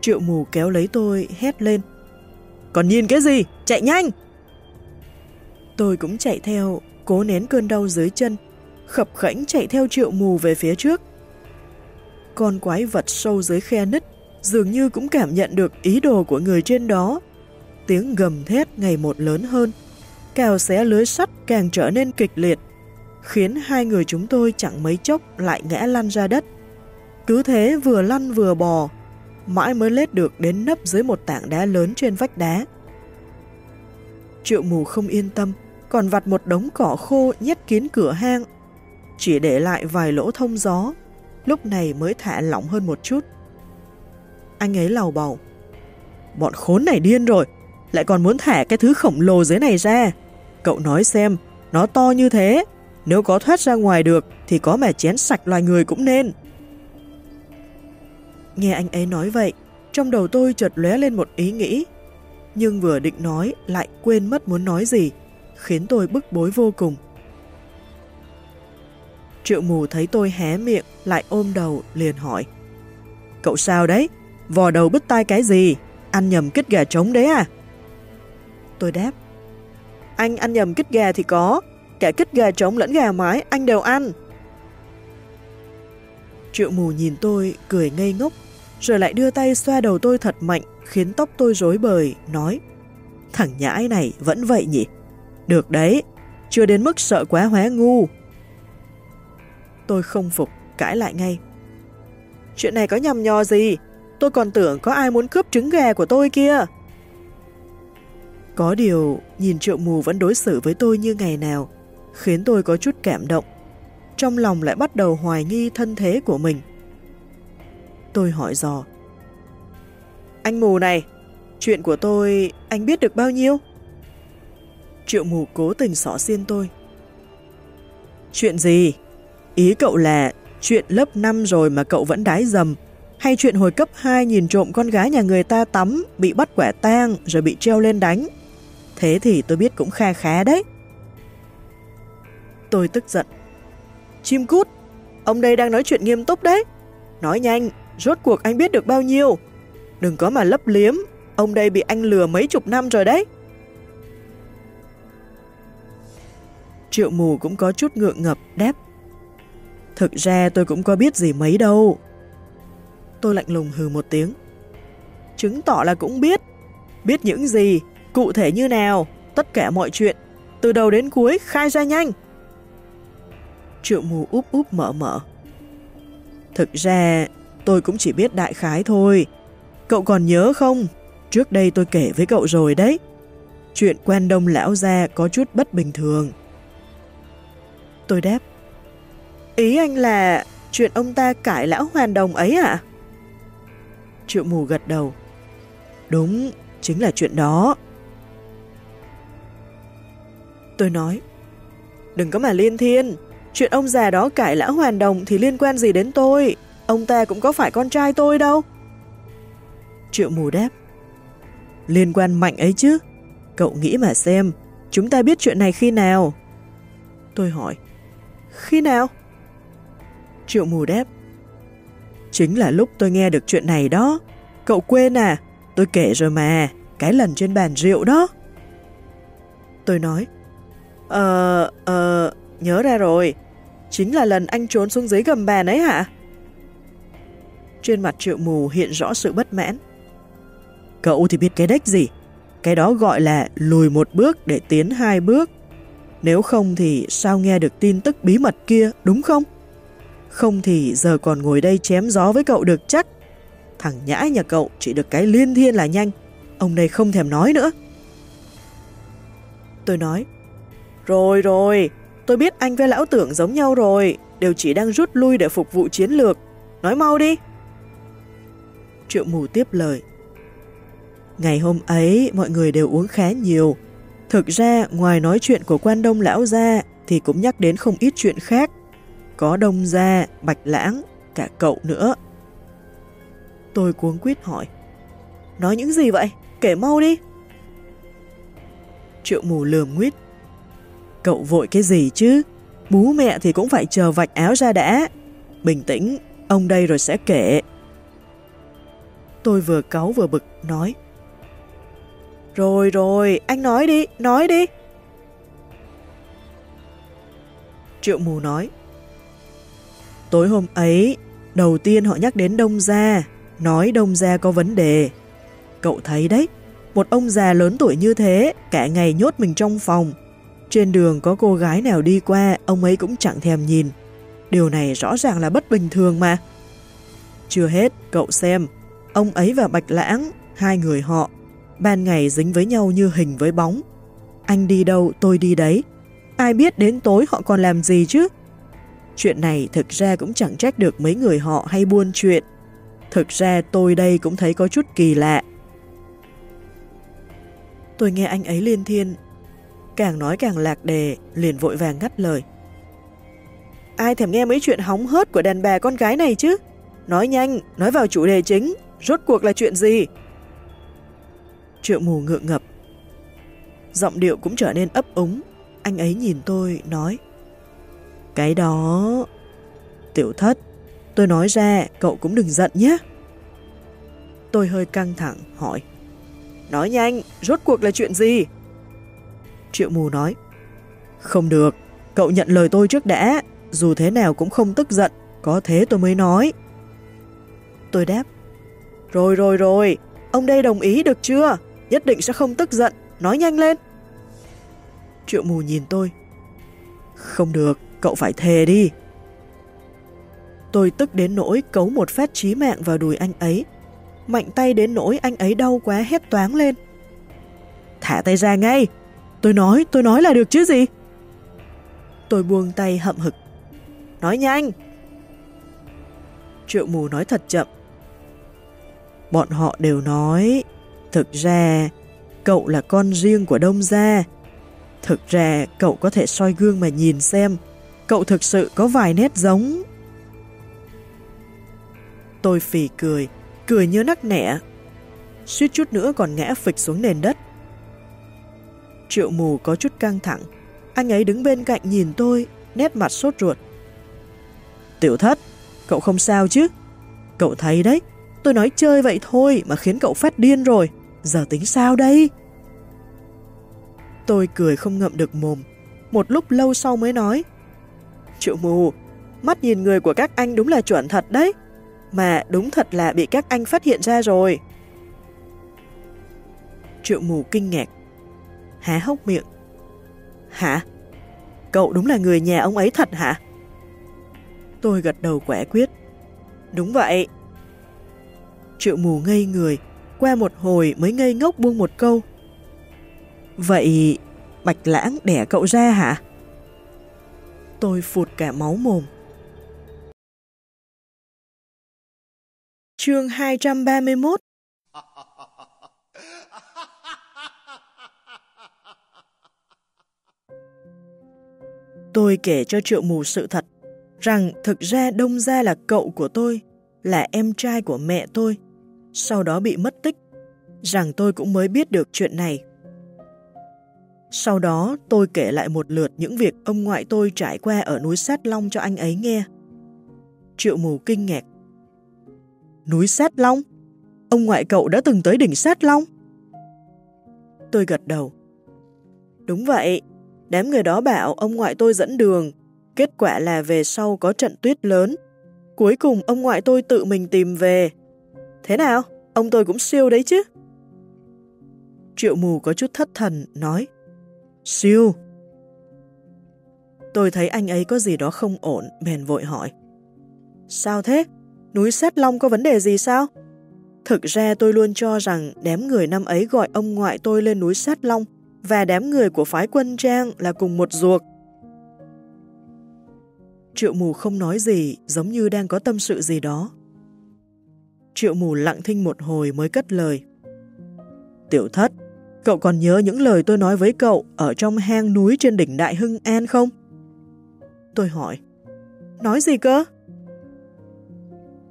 Speaker 1: Triệu mù kéo lấy tôi, hét lên. Còn nhìn cái gì? Chạy nhanh! Tôi cũng chạy theo, cố nén cơn đau dưới chân, khập khảnh chạy theo triệu mù về phía trước. Con quái vật sâu dưới khe nứt dường như cũng cảm nhận được ý đồ của người trên đó. Tiếng gầm thét ngày một lớn hơn, cào xé lưới sắt càng trở nên kịch liệt, khiến hai người chúng tôi chẳng mấy chốc lại ngã lăn ra đất. Cứ thế vừa lăn vừa bò, mãi mới lết được đến nấp dưới một tảng đá lớn trên vách đá. Triệu mù không yên tâm, còn vặt một đống cỏ khô nhét kín cửa hang, chỉ để lại vài lỗ thông gió, lúc này mới thả lỏng hơn một chút. Anh ấy lầu bầu. Bọn khốn này điên rồi, lại còn muốn thả cái thứ khổng lồ dưới này ra. Cậu nói xem, nó to như thế, nếu có thoát ra ngoài được thì có mà chén sạch loài người cũng nên. Nghe anh ấy nói vậy, trong đầu tôi chợt lóe lên một ý nghĩ, nhưng vừa định nói lại quên mất muốn nói gì, khiến tôi bức bối vô cùng. Triệu mù thấy tôi hé miệng, lại ôm đầu, liền hỏi. Cậu sao đấy? Vò đầu bứt tai cái gì? Ăn nhầm kích gà trống đấy à? Tôi đáp. Anh ăn nhầm kích gà thì có, cả kích gà trống lẫn gà mái anh đều ăn. Triệu mù nhìn tôi, cười ngây ngốc, rồi lại đưa tay xoa đầu tôi thật mạnh, khiến tóc tôi rối bời, nói Thằng nhãi này vẫn vậy nhỉ? Được đấy, chưa đến mức sợ quá hóa ngu. Tôi không phục, cãi lại ngay. Chuyện này có nhầm nhò gì? Tôi còn tưởng có ai muốn cướp trứng gà của tôi kia. Có điều, nhìn triệu mù vẫn đối xử với tôi như ngày nào, khiến tôi có chút cảm động. Trong lòng lại bắt đầu hoài nghi thân thế của mình. Tôi hỏi dò. Anh mù này, chuyện của tôi anh biết được bao nhiêu? Triệu mù cố tình xỏ xiên tôi. Chuyện gì? Ý cậu là chuyện lớp 5 rồi mà cậu vẫn đái dầm, hay chuyện hồi cấp 2 nhìn trộm con gái nhà người ta tắm, bị bắt quả tang rồi bị treo lên đánh. Thế thì tôi biết cũng kha khá đấy. Tôi tức giận. Chim cút, ông đây đang nói chuyện nghiêm túc đấy. Nói nhanh, rốt cuộc anh biết được bao nhiêu. Đừng có mà lấp liếm, ông đây bị anh lừa mấy chục năm rồi đấy. Triệu mù cũng có chút ngượng ngập đáp. Thực ra tôi cũng có biết gì mấy đâu. Tôi lạnh lùng hừ một tiếng. Chứng tỏ là cũng biết. Biết những gì, cụ thể như nào, tất cả mọi chuyện, từ đầu đến cuối khai ra nhanh. Triệu mù úp úp mở mở. Thực ra, tôi cũng chỉ biết đại khái thôi. Cậu còn nhớ không? Trước đây tôi kể với cậu rồi đấy. Chuyện quen đông lão gia có chút bất bình thường. Tôi đáp. Ý anh là chuyện ông ta cải lão hoàn đồng ấy à? Triệu mù gật đầu. Đúng, chính là chuyện đó. Tôi nói, đừng có mà liên thiên, chuyện ông già đó cải lão hoàn đồng thì liên quan gì đến tôi, ông ta cũng có phải con trai tôi đâu. Triệu mù đáp, liên quan mạnh ấy chứ, cậu nghĩ mà xem, chúng ta biết chuyện này khi nào? Tôi hỏi, khi nào? Triệu mù đáp, Chính là lúc tôi nghe được chuyện này đó. Cậu quên à? Tôi kể rồi mà, cái lần trên bàn rượu đó. Tôi nói, Ờ, ờ, nhớ ra rồi. Chính là lần anh trốn xuống dưới gầm bàn ấy hả? Trên mặt triệu mù hiện rõ sự bất mãn. Cậu thì biết cái đếch gì? Cái đó gọi là lùi một bước để tiến hai bước. Nếu không thì sao nghe được tin tức bí mật kia, đúng không? Không thì giờ còn ngồi đây chém gió với cậu được chắc. Thằng nhãi nhà cậu chỉ được cái liên thiên là nhanh. Ông đây không thèm nói nữa. Tôi nói, rồi rồi, tôi biết anh với lão tưởng giống nhau rồi, đều chỉ đang rút lui để phục vụ chiến lược. Nói mau đi. Triệu mù tiếp lời. Ngày hôm ấy, mọi người đều uống khá nhiều. Thực ra, ngoài nói chuyện của quan đông lão ra, thì cũng nhắc đến không ít chuyện khác. Có đông gia, bạch lãng, cả cậu nữa. Tôi cuống quýt hỏi. Nói những gì vậy? Kể mau đi. Triệu mù lườm nguyết. Cậu vội cái gì chứ? Bú mẹ thì cũng phải chờ vạch áo ra đã. Bình tĩnh, ông đây rồi sẽ kể. Tôi vừa cáu vừa bực, nói. Rồi rồi, anh nói đi, nói đi. Triệu mù nói. Tối hôm ấy, đầu tiên họ nhắc đến Đông Gia, nói Đông Gia có vấn đề. Cậu thấy đấy, một ông già lớn tuổi như thế, cả ngày nhốt mình trong phòng. Trên đường có cô gái nào đi qua, ông ấy cũng chẳng thèm nhìn. Điều này rõ ràng là bất bình thường mà. Chưa hết, cậu xem, ông ấy và Bạch Lãng, hai người họ, ban ngày dính với nhau như hình với bóng. Anh đi đâu, tôi đi đấy. Ai biết đến tối họ còn làm gì chứ? Chuyện này thực ra cũng chẳng trách được mấy người họ hay buôn chuyện. Thực ra tôi đây cũng thấy có chút kỳ lạ. Tôi nghe anh ấy liên thiên, càng nói càng lạc đề, liền vội vàng ngắt lời. Ai thèm nghe mấy chuyện hóng hớt của đàn bà con gái này chứ? Nói nhanh, nói vào chủ đề chính, rốt cuộc là chuyện gì? Triệu mù ngượng ngập. Giọng điệu cũng trở nên ấp úng, anh ấy nhìn tôi, nói Cái đó... Tiểu thất, tôi nói ra, cậu cũng đừng giận nhé. Tôi hơi căng thẳng, hỏi Nói nhanh, rốt cuộc là chuyện gì? Triệu mù nói Không được, cậu nhận lời tôi trước đã, dù thế nào cũng không tức giận, có thế tôi mới nói. Tôi đáp Rồi rồi rồi, ông đây đồng ý được chưa? Nhất định sẽ không tức giận, nói nhanh lên. Triệu mù nhìn tôi Không được, cậu phải thề đi. Tôi tức đến nỗi cấu một phát chí mạng vào đùi anh ấy, mạnh tay đến nỗi anh ấy đau quá hét toáng lên. Thả tay ra ngay! Tôi nói, tôi nói là được chứ gì? Tôi buông tay hậm hực. Nói nhanh! Triệu mù nói thật chậm. Bọn họ đều nói, thực ra cậu là con riêng của Đông Gia. Thực ra cậu có thể soi gương mà nhìn xem, cậu thực sự có vài nét giống. Tôi phì cười, cười như nắc nẻ. Suýt chút nữa còn ngã phịch xuống nền đất. Triệu mù có chút căng thẳng. Anh ấy đứng bên cạnh nhìn tôi, nét mặt sốt ruột. Tiểu thất, cậu không sao chứ? Cậu thấy đấy, tôi nói chơi vậy thôi mà khiến cậu phát điên rồi. Giờ tính sao đây? Tôi cười không ngậm được mồm. Một lúc lâu sau mới nói. Triệu mù, mắt nhìn người của các anh đúng là chuẩn thật đấy. Mà đúng thật là bị các anh phát hiện ra rồi. Triệu mù kinh ngạc. Há hốc miệng. Hả? Cậu đúng là người nhà ông ấy thật hả? Tôi gật đầu quẻ quyết. Đúng vậy. Triệu mù ngây người, qua một hồi mới ngây ngốc buông một câu. Vậy Bạch Lãng đẻ cậu ra hả? Tôi phụt cả máu mồm. Chương 231 Tôi kể cho triệu mù sự thật, rằng thực ra Đông Gia là cậu của tôi, là em trai của mẹ tôi, sau đó bị mất tích, rằng tôi cũng mới biết được chuyện này. Sau đó tôi kể lại một lượt những việc ông ngoại tôi trải qua ở núi Sát Long cho anh ấy nghe. Triệu mù kinh ngạc. Núi Sát Long? Ông ngoại cậu đã từng tới đỉnh Sát Long? Tôi gật đầu. Đúng vậy, Đám người đó bảo ông ngoại tôi dẫn đường, kết quả là về sau có trận tuyết lớn. Cuối cùng ông ngoại tôi tự mình tìm về. Thế nào? Ông tôi cũng siêu đấy chứ? Triệu mù có chút thất thần, nói Siêu! Tôi thấy anh ấy có gì đó không ổn, bèn vội hỏi. Sao thế? Núi Sát Long có vấn đề gì sao? Thực ra tôi luôn cho rằng đám người năm ấy gọi ông ngoại tôi lên núi Sát Long và đám người của phái quân trang là cùng một ruột. Triệu mù không nói gì, giống như đang có tâm sự gì đó. Triệu mù lặng thinh một hồi mới cất lời. Tiểu thất, cậu còn nhớ những lời tôi nói với cậu ở trong hang núi trên đỉnh Đại Hưng An không? Tôi hỏi. Nói gì cơ?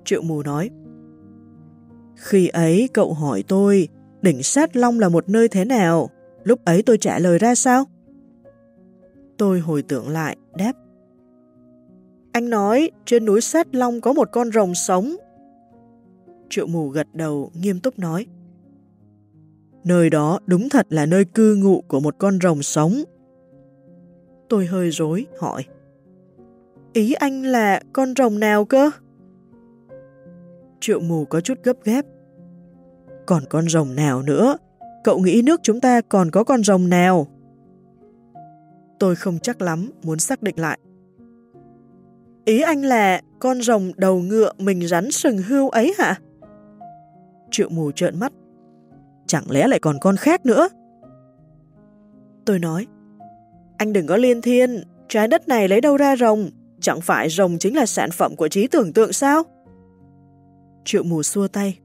Speaker 1: Triệu mù nói. Khi ấy cậu hỏi tôi, đỉnh Sát Long là một nơi thế nào? Lúc ấy tôi trả lời ra sao? Tôi hồi tưởng lại, đáp. Anh nói, trên núi Sát Long có một con rồng sống. Triệu mù gật đầu, nghiêm túc nói. Nơi đó đúng thật là nơi cư ngụ của một con rồng sống. Tôi hơi rối, hỏi. Ý anh là con rồng nào cơ? Triệu mù có chút gấp ghép. Còn con rồng nào nữa? Cậu nghĩ nước chúng ta còn có con rồng nào? Tôi không chắc lắm, muốn xác định lại. Ý anh là con rồng đầu ngựa mình rắn sừng hưu ấy hả? Triệu mù trợn mắt. Chẳng lẽ lại còn con khác nữa? Tôi nói, anh đừng có liên thiên, trái đất này lấy đâu ra rồng, chẳng phải rồng chính là sản phẩm của trí tưởng tượng sao? Triệu mù xua tay.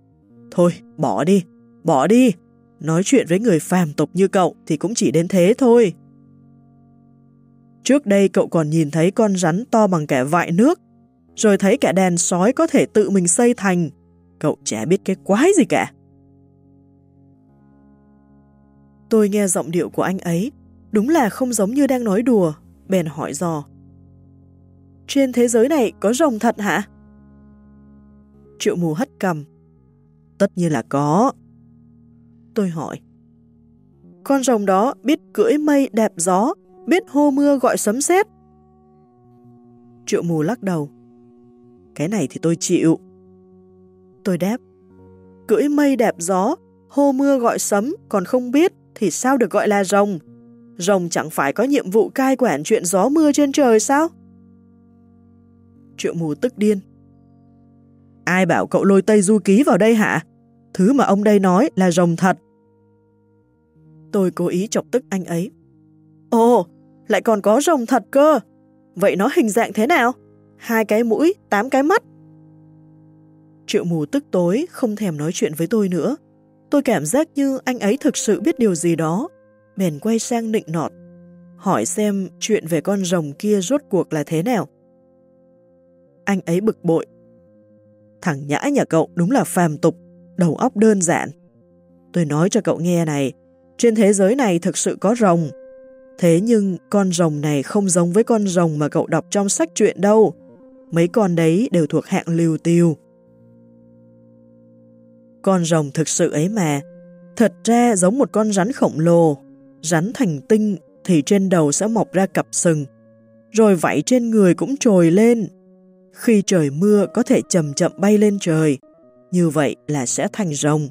Speaker 1: Thôi, bỏ đi, bỏ đi. Nói chuyện với người phàm tục như cậu thì cũng chỉ đến thế thôi. Trước đây cậu còn nhìn thấy con rắn to bằng kẻ vại nước, rồi thấy cả đèn sói có thể tự mình xây thành. Cậu chả biết cái quái gì cả. Tôi nghe giọng điệu của anh ấy, đúng là không giống như đang nói đùa, bèn hỏi dò. Trên thế giới này có rồng thật hả? Triệu mù hất cầm. Tất nhiên là có. Tôi hỏi. Con rồng đó biết cưỡi mây đẹp gió, biết hô mưa gọi sấm sét. Triệu mù lắc đầu. Cái này thì tôi chịu. Tôi đáp. Cưỡi mây đẹp gió, hô mưa gọi sấm còn không biết thì sao được gọi là rồng? Rồng chẳng phải có nhiệm vụ cai quản chuyện gió mưa trên trời sao? Triệu mù tức điên. Ai bảo cậu lôi Tây Du Ký vào đây hả? Thứ mà ông đây nói là rồng thật. Tôi cố ý chọc tức anh ấy. Ồ, lại còn có rồng thật cơ. Vậy nó hình dạng thế nào? Hai cái mũi, tám cái mắt. Triệu mù tức tối, không thèm nói chuyện với tôi nữa. Tôi cảm giác như anh ấy thực sự biết điều gì đó. Bèn quay sang nịnh nọt. Hỏi xem chuyện về con rồng kia rốt cuộc là thế nào. Anh ấy bực bội. Thằng nhãi nhà cậu đúng là phàm tục, đầu óc đơn giản. Tôi nói cho cậu nghe này, trên thế giới này thực sự có rồng. Thế nhưng con rồng này không giống với con rồng mà cậu đọc trong sách truyện đâu. Mấy con đấy đều thuộc hạng liều tiêu. Con rồng thực sự ấy mà, thật ra giống một con rắn khổng lồ. Rắn thành tinh thì trên đầu sẽ mọc ra cặp sừng, rồi vảy trên người cũng trồi lên. Khi trời mưa có thể chậm chậm bay lên trời, như vậy là sẽ thành rồng.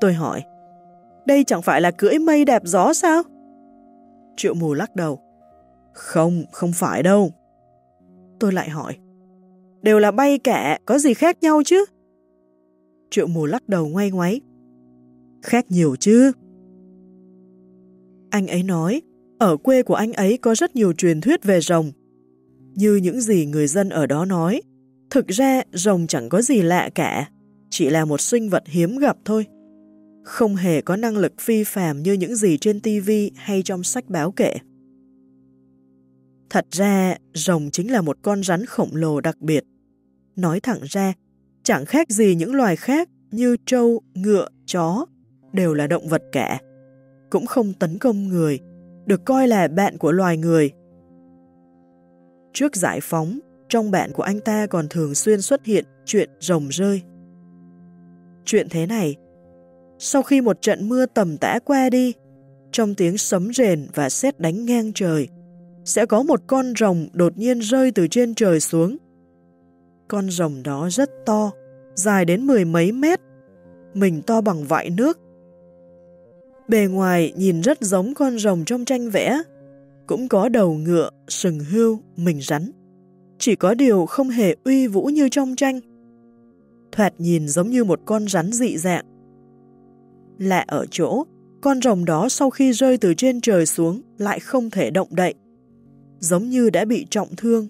Speaker 1: Tôi hỏi, đây chẳng phải là cưỡi mây đẹp gió sao? Triệu mù lắc đầu. Không, không phải đâu. Tôi lại hỏi, đều là bay cả, có gì khác nhau chứ? Triệu mù lắc đầu ngoay ngoáy. Khác nhiều chứ. Anh ấy nói, ở quê của anh ấy có rất nhiều truyền thuyết về rồng. Như những gì người dân ở đó nói, thực ra rồng chẳng có gì lạ cả, chỉ là một sinh vật hiếm gặp thôi. Không hề có năng lực phi phàm như những gì trên TV hay trong sách báo kể. Thật ra, rồng chính là một con rắn khổng lồ đặc biệt. Nói thẳng ra, chẳng khác gì những loài khác như trâu, ngựa, chó, đều là động vật cả. Cũng không tấn công người, được coi là bạn của loài người. Trước giải phóng, trong bạn của anh ta còn thường xuyên xuất hiện chuyện rồng rơi. Chuyện thế này, sau khi một trận mưa tầm tã qua đi, trong tiếng sấm rền và sét đánh ngang trời, sẽ có một con rồng đột nhiên rơi từ trên trời xuống. Con rồng đó rất to, dài đến mười mấy mét, mình to bằng vại nước. Bề ngoài nhìn rất giống con rồng trong tranh vẽ, cũng có đầu ngựa, sừng hươu, mình rắn. Chỉ có điều không hề uy vũ như trong tranh. Thoạt nhìn giống như một con rắn dị dạng. Lạ ở chỗ, con rồng đó sau khi rơi từ trên trời xuống lại không thể động đậy. Giống như đã bị trọng thương.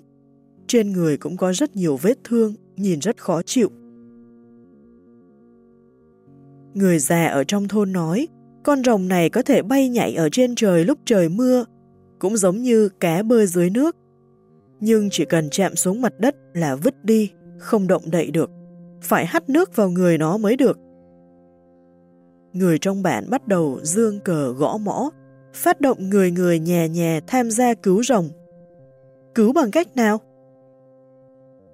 Speaker 1: Trên người cũng có rất nhiều vết thương, nhìn rất khó chịu. Người già ở trong thôn nói, con rồng này có thể bay nhảy ở trên trời lúc trời mưa, cũng giống như cá bơi dưới nước. Nhưng chỉ cần chạm xuống mặt đất là vứt đi, không động đậy được. Phải hắt nước vào người nó mới được. Người trong bản bắt đầu dương cờ gõ mõ, phát động người người nhà nhà tham gia cứu rồng. Cứu bằng cách nào?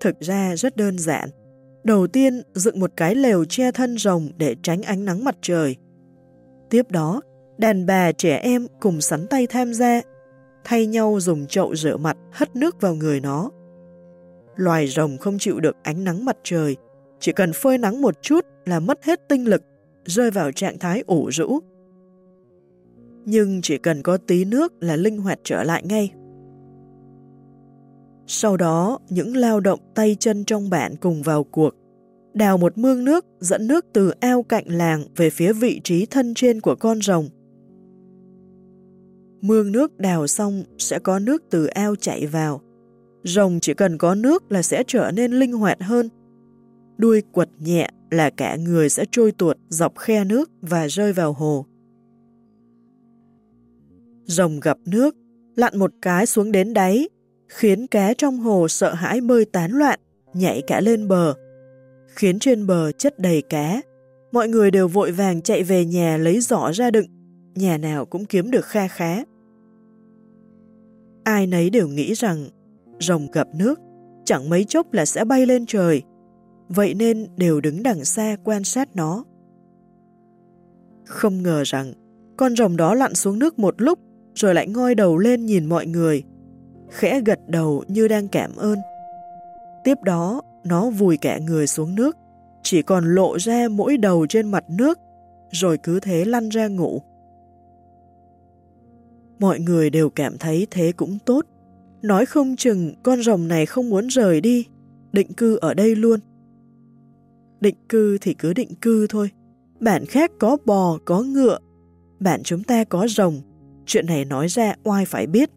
Speaker 1: Thực ra rất đơn giản. Đầu tiên, dựng một cái lều che thân rồng để tránh ánh nắng mặt trời. Tiếp đó, đàn bà trẻ em cùng sắn tay tham gia, thay nhau dùng chậu rửa mặt hất nước vào người nó. Loài rồng không chịu được ánh nắng mặt trời, chỉ cần phơi nắng một chút là mất hết tinh lực, rơi vào trạng thái ủ rũ. Nhưng chỉ cần có tí nước là linh hoạt trở lại ngay. Sau đó, những lao động tay chân trong bản cùng vào cuộc, đào một mương nước dẫn nước từ ao cạnh làng về phía vị trí thân trên của con rồng. Mương nước đào xong sẽ có nước từ ao chảy vào. Rồng chỉ cần có nước là sẽ trở nên linh hoạt hơn. Đuôi quật nhẹ là cả người sẽ trôi tuột dọc khe nước và rơi vào hồ. Rồng gặp nước, lặn một cái xuống đến đáy, khiến cá trong hồ sợ hãi bơi tán loạn, nhảy cả lên bờ, khiến trên bờ chất đầy cá. Mọi người đều vội vàng chạy về nhà lấy giỏ ra đựng, nhà nào cũng kiếm được kha khá. Ai nấy đều nghĩ rằng rồng gặp nước, chẳng mấy chốc là sẽ bay lên trời, vậy nên đều đứng đằng xa quan sát nó. Không ngờ rằng con rồng đó lặn xuống nước một lúc rồi lại ngoi đầu lên nhìn mọi người, khẽ gật đầu như đang cảm ơn. Tiếp đó, nó vùi cả người xuống nước, chỉ còn lộ ra mỗi đầu trên mặt nước, rồi cứ thế lăn ra ngủ. Mọi người đều cảm thấy thế cũng tốt. Nói không chừng con rồng này không muốn rời đi, định cư ở đây luôn. Định cư thì cứ định cư thôi. Bản khác có bò, có ngựa. Bản chúng ta có rồng. Chuyện này nói ra oai phải biết.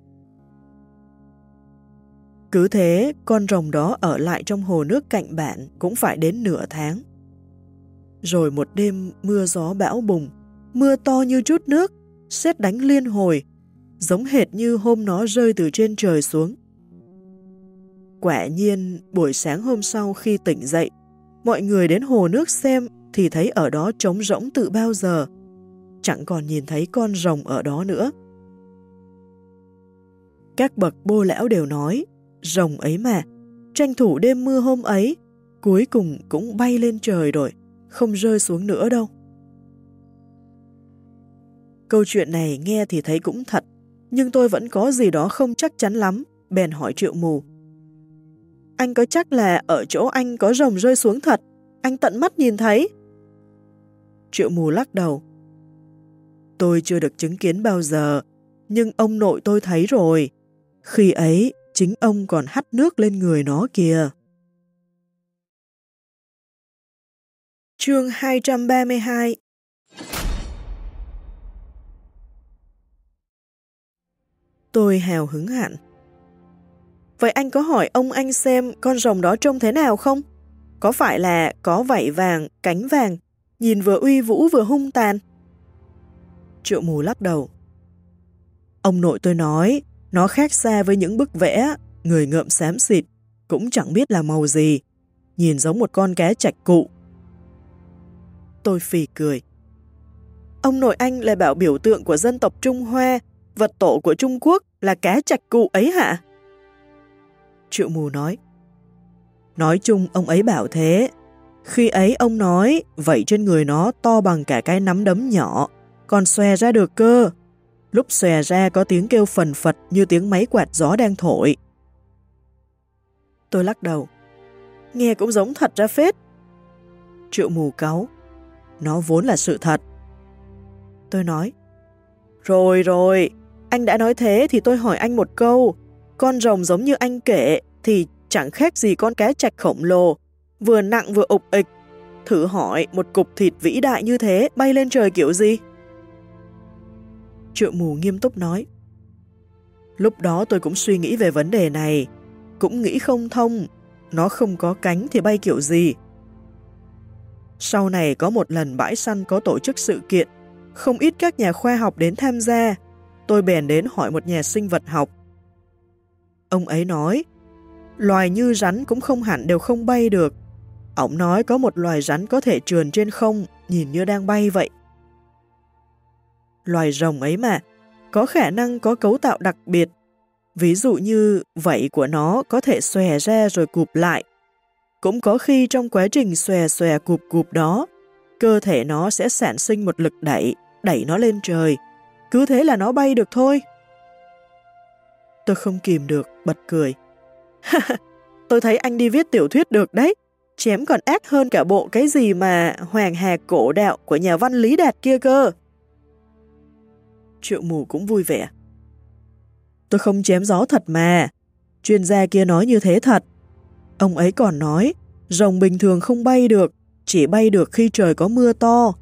Speaker 1: Cứ thế, con rồng đó ở lại trong hồ nước cạnh bạn cũng phải đến nửa tháng. Rồi một đêm mưa gió bão bùng, mưa to như chút nước, xét đánh liên hồi, giống hệt như hôm nó rơi từ trên trời xuống. Quả nhiên, buổi sáng hôm sau khi tỉnh dậy, mọi người đến hồ nước xem thì thấy ở đó trống rỗng từ bao giờ. Chẳng còn nhìn thấy con rồng ở đó nữa. Các bậc bô lão đều nói, rồng ấy mà, tranh thủ đêm mưa hôm ấy, cuối cùng cũng bay lên trời rồi, không rơi xuống nữa đâu. Câu chuyện này nghe thì thấy cũng thật, nhưng tôi vẫn có gì đó không chắc chắn lắm, bèn hỏi triệu mù. Anh có chắc là ở chỗ anh có rồng rơi xuống thật, anh tận mắt nhìn thấy? Triệu mù lắc đầu. Tôi chưa được chứng kiến bao giờ, nhưng ông nội tôi thấy rồi. Khi ấy, chính ông còn hắt nước lên người nó kìa. Chương 232 Tôi hào hứng hẳn. Vậy anh có hỏi ông anh xem con rồng đó trông thế nào không? Có phải là có vảy vàng, cánh vàng, nhìn vừa uy vũ vừa hung tàn? Triệu mù lắc đầu. Ông nội tôi nói, nó khác xa với những bức vẽ, người ngợm xám xịt, cũng chẳng biết là màu gì, nhìn giống một con cá chạch cụ. Tôi phì cười. Ông nội anh lại bảo biểu tượng của dân tộc Trung Hoa, vật tổ của Trung Quốc là cá chạch cụ ấy hả? Triệu mù nói. Nói chung ông ấy bảo thế. Khi ấy ông nói, vậy trên người nó to bằng cả cái nắm đấm nhỏ, còn xòe ra được cơ. Lúc xòe ra có tiếng kêu phần phật như tiếng máy quạt gió đang thổi. Tôi lắc đầu. Nghe cũng giống thật ra phết. Triệu mù cáu. Nó vốn là sự thật. Tôi nói. Rồi rồi, anh đã nói thế thì tôi hỏi anh một câu. Con rồng giống như anh kể thì chẳng khác gì con cá trạch khổng lồ, vừa nặng vừa ục ịch. Thử hỏi một cục thịt vĩ đại như thế bay lên trời kiểu gì? Triệu mù nghiêm túc nói. Lúc đó tôi cũng suy nghĩ về vấn đề này, cũng nghĩ không thông, nó không có cánh thì bay kiểu gì. Sau này có một lần bãi săn có tổ chức sự kiện, không ít các nhà khoa học đến tham gia, tôi bèn đến hỏi một nhà sinh vật học. Ông ấy nói, loài như rắn cũng không hẳn đều không bay được. Ông nói có một loài rắn có thể trườn trên không, nhìn như đang bay vậy. Loài rồng ấy mà, có khả năng có cấu tạo đặc biệt. Ví dụ như vảy của nó có thể xòe ra rồi cụp lại. Cũng có khi trong quá trình xòe xòe cụp cụp đó, cơ thể nó sẽ sản sinh một lực đẩy, đẩy nó lên trời. Cứ thế là nó bay được thôi. Tôi không kìm được, bật cười. <laughs> tôi thấy anh đi viết tiểu thuyết được đấy. Chém còn ác hơn cả bộ cái gì mà hoàng hà cổ đạo của nhà văn Lý Đạt kia cơ. Triệu mù cũng vui vẻ. Tôi không chém gió thật mà. Chuyên gia kia nói như thế thật. Ông ấy còn nói, rồng bình thường không bay được, chỉ bay được khi trời có mưa to.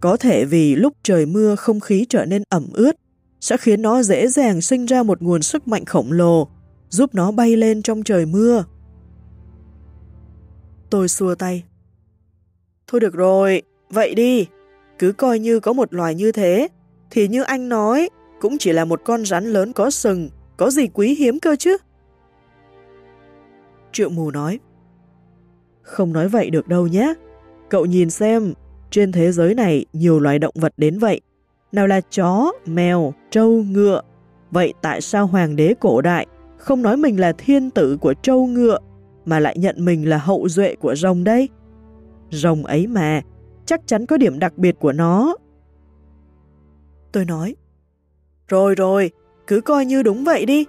Speaker 1: Có thể vì lúc trời mưa không khí trở nên ẩm ướt, sẽ khiến nó dễ dàng sinh ra một nguồn sức mạnh khổng lồ, giúp nó bay lên trong trời mưa. Tôi xua tay. Thôi được rồi, vậy đi, cứ coi như có một loài như thế, thì như anh nói, cũng chỉ là một con rắn lớn có sừng, có gì quý hiếm cơ chứ? Triệu mù nói, không nói vậy được đâu nhé. Cậu nhìn xem, trên thế giới này nhiều loài động vật đến vậy. Nào là chó, mèo, trâu, ngựa. Vậy tại sao hoàng đế cổ đại không nói mình là thiên tử của trâu ngựa, mà lại nhận mình là hậu duệ của rồng đây? Rồng ấy mà, chắc chắn có điểm đặc biệt của nó. Tôi nói, rồi rồi, cứ coi như đúng vậy đi.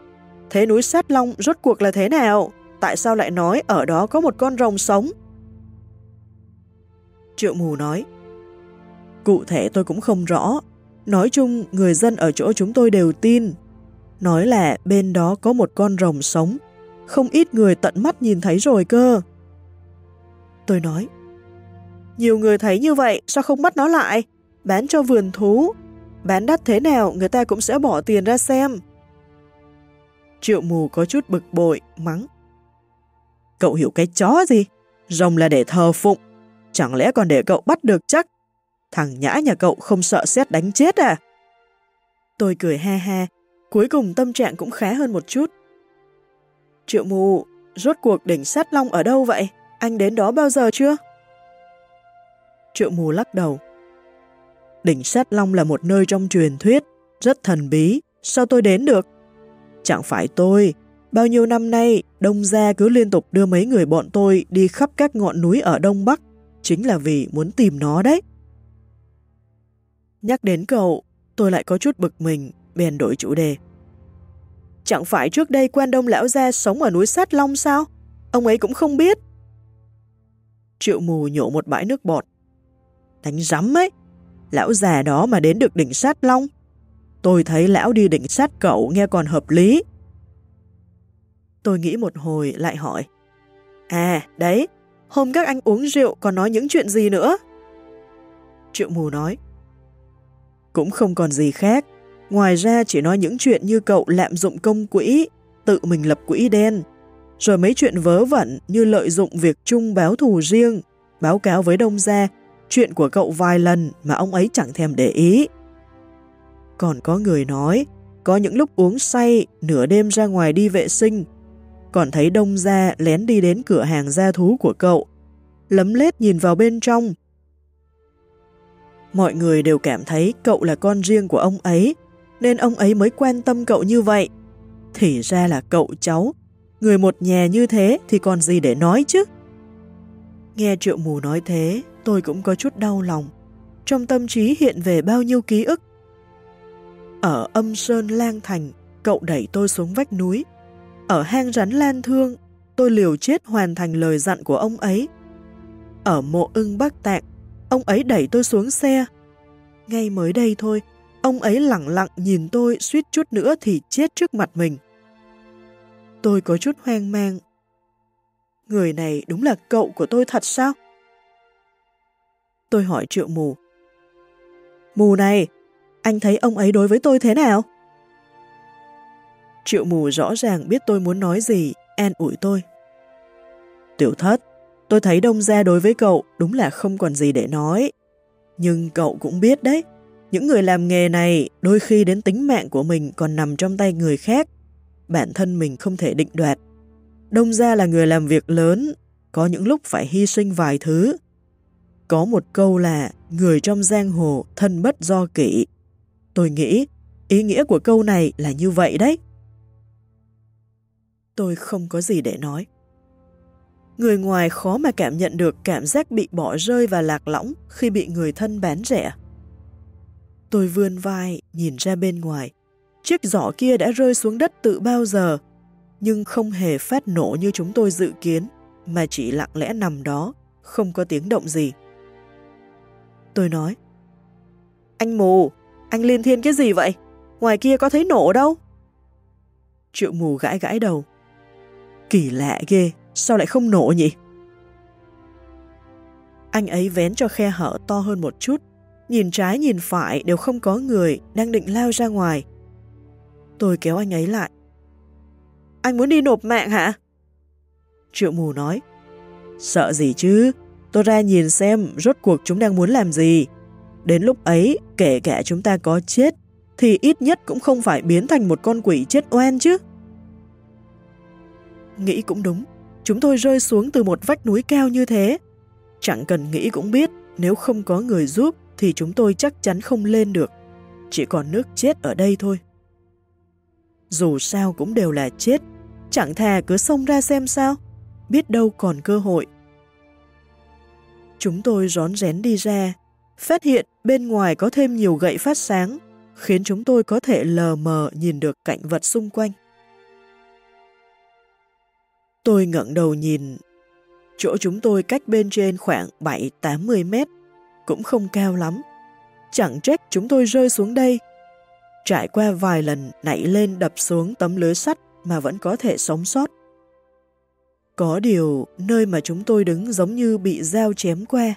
Speaker 1: Thế núi Sát Long rốt cuộc là thế nào? Tại sao lại nói ở đó có một con rồng sống? Triệu mù nói, Cụ thể tôi cũng không rõ. Nói chung, người dân ở chỗ chúng tôi đều tin. Nói là bên đó có một con rồng sống. Không ít người tận mắt nhìn thấy rồi cơ. Tôi nói, nhiều người thấy như vậy, sao không bắt nó lại? Bán cho vườn thú. Bán đắt thế nào, người ta cũng sẽ bỏ tiền ra xem. Triệu mù có chút bực bội, mắng. Cậu hiểu cái chó gì? Rồng là để thờ phụng. Chẳng lẽ còn để cậu bắt được chắc? Thằng nhã nhà cậu không sợ xét đánh chết à? Tôi cười ha ha, cuối cùng tâm trạng cũng khá hơn một chút. Triệu mù, rốt cuộc đỉnh sát long ở đâu vậy? Anh đến đó bao giờ chưa? Triệu mù lắc đầu. Đỉnh sát long là một nơi trong truyền thuyết, rất thần bí, sao tôi đến được? Chẳng phải tôi, bao nhiêu năm nay, Đông Gia cứ liên tục đưa mấy người bọn tôi đi khắp các ngọn núi ở Đông Bắc, chính là vì muốn tìm nó đấy. Nhắc đến cậu, tôi lại có chút bực mình, bèn đổi chủ đề. Chẳng phải trước đây quan đông lão gia sống ở núi Sát Long sao? Ông ấy cũng không biết. Triệu mù nhổ một bãi nước bọt. Đánh rắm ấy, lão già đó mà đến được đỉnh Sát Long. Tôi thấy lão đi đỉnh sát cậu nghe còn hợp lý. Tôi nghĩ một hồi lại hỏi. À, đấy, hôm các anh uống rượu còn nói những chuyện gì nữa? Triệu mù nói. Cũng không còn gì khác. Ngoài ra chỉ nói những chuyện như cậu lạm dụng công quỹ, tự mình lập quỹ đen, rồi mấy chuyện vớ vẩn như lợi dụng việc chung báo thù riêng, báo cáo với đông gia, chuyện của cậu vài lần mà ông ấy chẳng thèm để ý. Còn có người nói, có những lúc uống say, nửa đêm ra ngoài đi vệ sinh, còn thấy đông gia lén đi đến cửa hàng gia thú của cậu, lấm lét nhìn vào bên trong, Mọi người đều cảm thấy cậu là con riêng của ông ấy, nên ông ấy mới quan tâm cậu như vậy. Thì ra là cậu cháu, người một nhà như thế thì còn gì để nói chứ? Nghe triệu mù nói thế, tôi cũng có chút đau lòng. Trong tâm trí hiện về bao nhiêu ký ức. Ở âm sơn lang thành, cậu đẩy tôi xuống vách núi. Ở hang rắn lan thương, tôi liều chết hoàn thành lời dặn của ông ấy. Ở mộ ưng Bắc Tạng, ông ấy đẩy tôi xuống xe. Ngay mới đây thôi, ông ấy lặng lặng nhìn tôi suýt chút nữa thì chết trước mặt mình. Tôi có chút hoang mang. Người này đúng là cậu của tôi thật sao? Tôi hỏi triệu mù. Mù này, anh thấy ông ấy đối với tôi thế nào? Triệu mù rõ ràng biết tôi muốn nói gì, an ủi tôi. Tiểu thất, tôi thấy đông gia đối với cậu đúng là không còn gì để nói. Nhưng cậu cũng biết đấy, những người làm nghề này đôi khi đến tính mạng của mình còn nằm trong tay người khác. Bản thân mình không thể định đoạt. Đông gia là người làm việc lớn, có những lúc phải hy sinh vài thứ. Có một câu là người trong giang hồ thân bất do kỷ. Tôi nghĩ ý nghĩa của câu này là như vậy đấy. Tôi không có gì để nói. Người ngoài khó mà cảm nhận được cảm giác bị bỏ rơi và lạc lõng khi bị người thân bán rẻ. Tôi vươn vai, nhìn ra bên ngoài. Chiếc giỏ kia đã rơi xuống đất từ bao giờ, nhưng không hề phát nổ như chúng tôi dự kiến, mà chỉ lặng lẽ nằm đó, không có tiếng động gì. Tôi nói, Anh mù, anh liên thiên cái gì vậy? Ngoài kia có thấy nổ đâu? Triệu mù gãi gãi đầu. Kỳ lạ ghê, sao lại không nổ nhỉ? Anh ấy vén cho khe hở to hơn một chút, nhìn trái nhìn phải đều không có người đang định lao ra ngoài. Tôi kéo anh ấy lại. Anh muốn đi nộp mạng hả? Triệu mù nói. Sợ gì chứ? Tôi ra nhìn xem rốt cuộc chúng đang muốn làm gì. Đến lúc ấy, kể cả chúng ta có chết, thì ít nhất cũng không phải biến thành một con quỷ chết oan chứ. Nghĩ cũng đúng, chúng tôi rơi xuống từ một vách núi cao như thế. Chẳng cần nghĩ cũng biết, nếu không có người giúp thì chúng tôi chắc chắn không lên được. Chỉ còn nước chết ở đây thôi. Dù sao cũng đều là chết, chẳng thà cứ xông ra xem sao, biết đâu còn cơ hội. Chúng tôi rón rén đi ra, phát hiện bên ngoài có thêm nhiều gậy phát sáng, khiến chúng tôi có thể lờ mờ nhìn được cảnh vật xung quanh. Tôi ngẩng đầu nhìn, chỗ chúng tôi cách bên trên khoảng 7-80 mét, cũng không cao lắm. Chẳng trách chúng tôi rơi xuống đây. Trải qua vài lần nảy lên đập xuống tấm lưới sắt mà vẫn có thể sống sót. Có điều, nơi mà chúng tôi đứng giống như bị dao chém qua,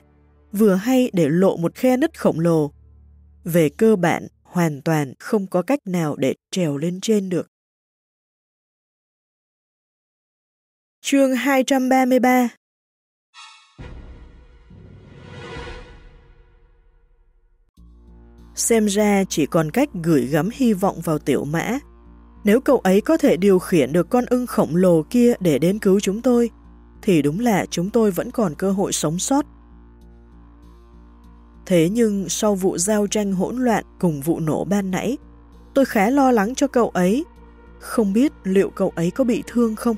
Speaker 1: vừa hay để lộ một khe nứt khổng lồ. Về cơ bản, hoàn toàn không có cách nào để trèo lên trên được. Chương 233 Xem ra chỉ còn cách gửi gắm hy vọng vào tiểu mã. Nếu cậu ấy có thể điều khiển được con ưng khổng lồ kia để đến cứu chúng tôi, thì đúng là chúng tôi vẫn còn cơ hội sống sót. Thế nhưng sau vụ giao tranh hỗn loạn cùng vụ nổ ban nãy, tôi khá lo lắng cho cậu ấy. Không biết liệu cậu ấy có bị thương không?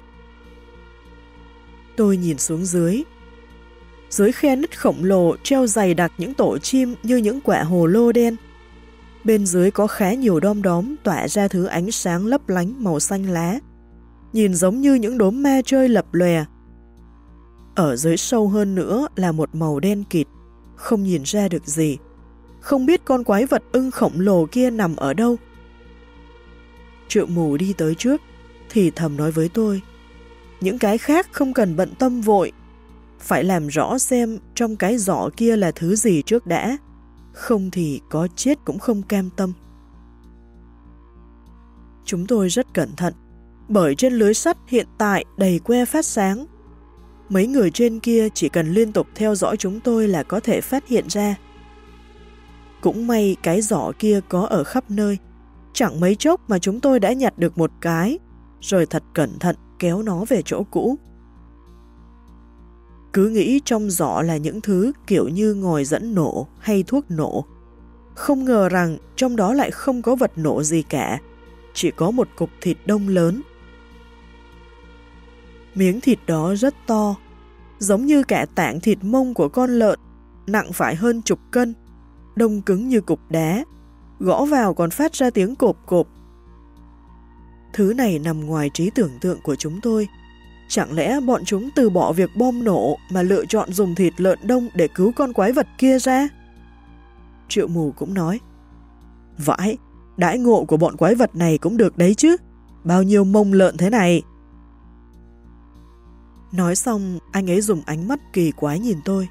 Speaker 1: Tôi nhìn xuống dưới. Dưới khe nứt khổng lồ treo dày đặc những tổ chim như những quả hồ lô đen. Bên dưới có khá nhiều đom đóm tỏa ra thứ ánh sáng lấp lánh màu xanh lá. Nhìn giống như những đốm ma chơi lập lòe. Ở dưới sâu hơn nữa là một màu đen kịt, không nhìn ra được gì. Không biết con quái vật ưng khổng lồ kia nằm ở đâu. Triệu mù đi tới trước, thì thầm nói với tôi. Những cái khác không cần bận tâm vội. Phải làm rõ xem trong cái giỏ kia là thứ gì trước đã. Không thì có chết cũng không cam tâm. Chúng tôi rất cẩn thận, bởi trên lưới sắt hiện tại đầy que phát sáng. Mấy người trên kia chỉ cần liên tục theo dõi chúng tôi là có thể phát hiện ra. Cũng may cái giỏ kia có ở khắp nơi. Chẳng mấy chốc mà chúng tôi đã nhặt được một cái, rồi thật cẩn thận kéo nó về chỗ cũ. Cứ nghĩ trong giỏ là những thứ kiểu như ngòi dẫn nổ hay thuốc nổ. Không ngờ rằng trong đó lại không có vật nổ gì cả, chỉ có một cục thịt đông lớn. Miếng thịt đó rất to, giống như cả tảng thịt mông của con lợn, nặng phải hơn chục cân, đông cứng như cục đá. gõ vào còn phát ra tiếng cộp cộp. Thứ này nằm ngoài trí tưởng tượng của chúng tôi. Chẳng lẽ bọn chúng từ bỏ việc bom nổ mà lựa chọn dùng thịt lợn đông để cứu con quái vật kia ra? Triệu mù cũng nói, Vãi, đãi ngộ của bọn quái vật này cũng được đấy chứ. Bao nhiêu mông lợn thế này? Nói xong, anh ấy dùng ánh mắt kỳ quái nhìn tôi.